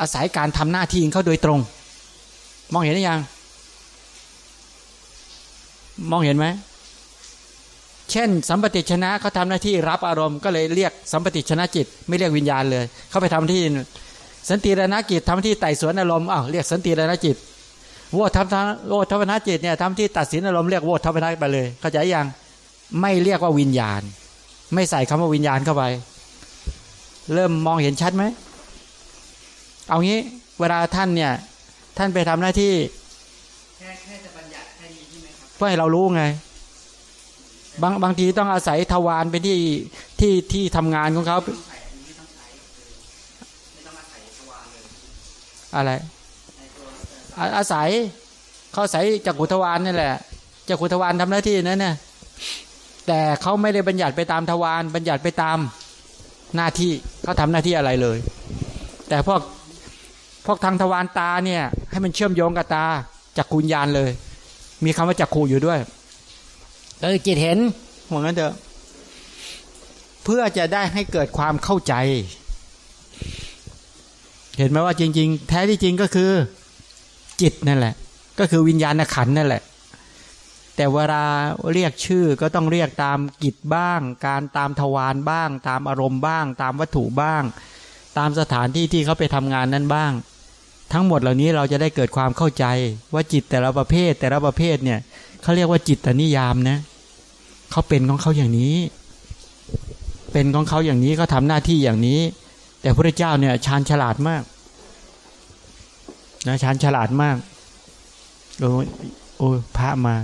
อาศัยการทำหน้าที่เขาโดยตรง มองเห็นหรือยัง มองเห็นไหม เช่น สัมปติชนะเขาทำหน้าที่รับอารมณ์ก็เลยเรียกสัมปติชนะจิต ไม่เรียกวิญญาณเลย เขาไปทำที่ สันติรณกิจทำที่ไต่สวนอารมณ์อ้าวเรียกสันติรณจิตโวทำทางโวทัพนาจิตเนี่ยทำที่ตัดสินอารมณ์เรียกโวทัพนาไปเลย เข้าใจยังไม่เรียกว่าวิญญาณ ไม่ใส่คำว่าวิญญาณเข้าไป เริ่มมองเห็นชัดไหมเอางี้เวลาท่านเนี่ย ท่านไปทำหน้าที่แค่แค่จะบัญญัติแค่นี้ใช่ไหมครับเพื่อให้เรารู้ไง บางบางทีต้องอาศัยทวารเป็นที่ที่ที่ทำงานของเขาองใส่ไม่ต้องอาศัยทวารเลยอะไร อาศัยเขาอาศัยจากขุทวารนี่แหละจากขุทวารทำหน้าที่นั้นน่ยแต่เขาไม่ได้บัญญัติไปตามทวารบัญญัติไปตามหน้าที่เขาทำหน้าที่อะไรเลย แต่พวกพวกทางทวารตาเนี่ย ให้มันเชื่อมโยงกับตาจากกุญญาณเลย มีคำว่าจักขูอยู่ด้วย ก็คือจิตเห็นเห่วงนั้นเถอะเพื่อจะได้ให้เกิดความเข้าใจ เห็นไหมว่าจริง ๆ แท้ที่จริงก็คือจิตนั่นแหละ ก็คือวิญญาณขันนั่นแหละ แต่เวลาเรียกชื่อก็ต้องเรียกตามกิจบ้าง การตามทวารบ้าง ตามอารมณ์บ้าง ตามวัตถุบ้าง ตามสถานที่ที่เขาไปทำงานนั้นบ้าง ทั้งหมดเหล่านี้เราจะได้เกิดความเข้าใจว่าจิตแต่ละประเภทแต่ละประเภทเนี่ยเขาเรียกว่าจิตตนิยามนะเขาเป็นของเขาอย่างนี้ เป็นของเขาอย่างนี้เขาทาหน้าที่อย่างนี้ แต่พระเจ้าเนี่ยชาญฉลาดมากนะชาญฉลาดมากโอ้โอ้พระมา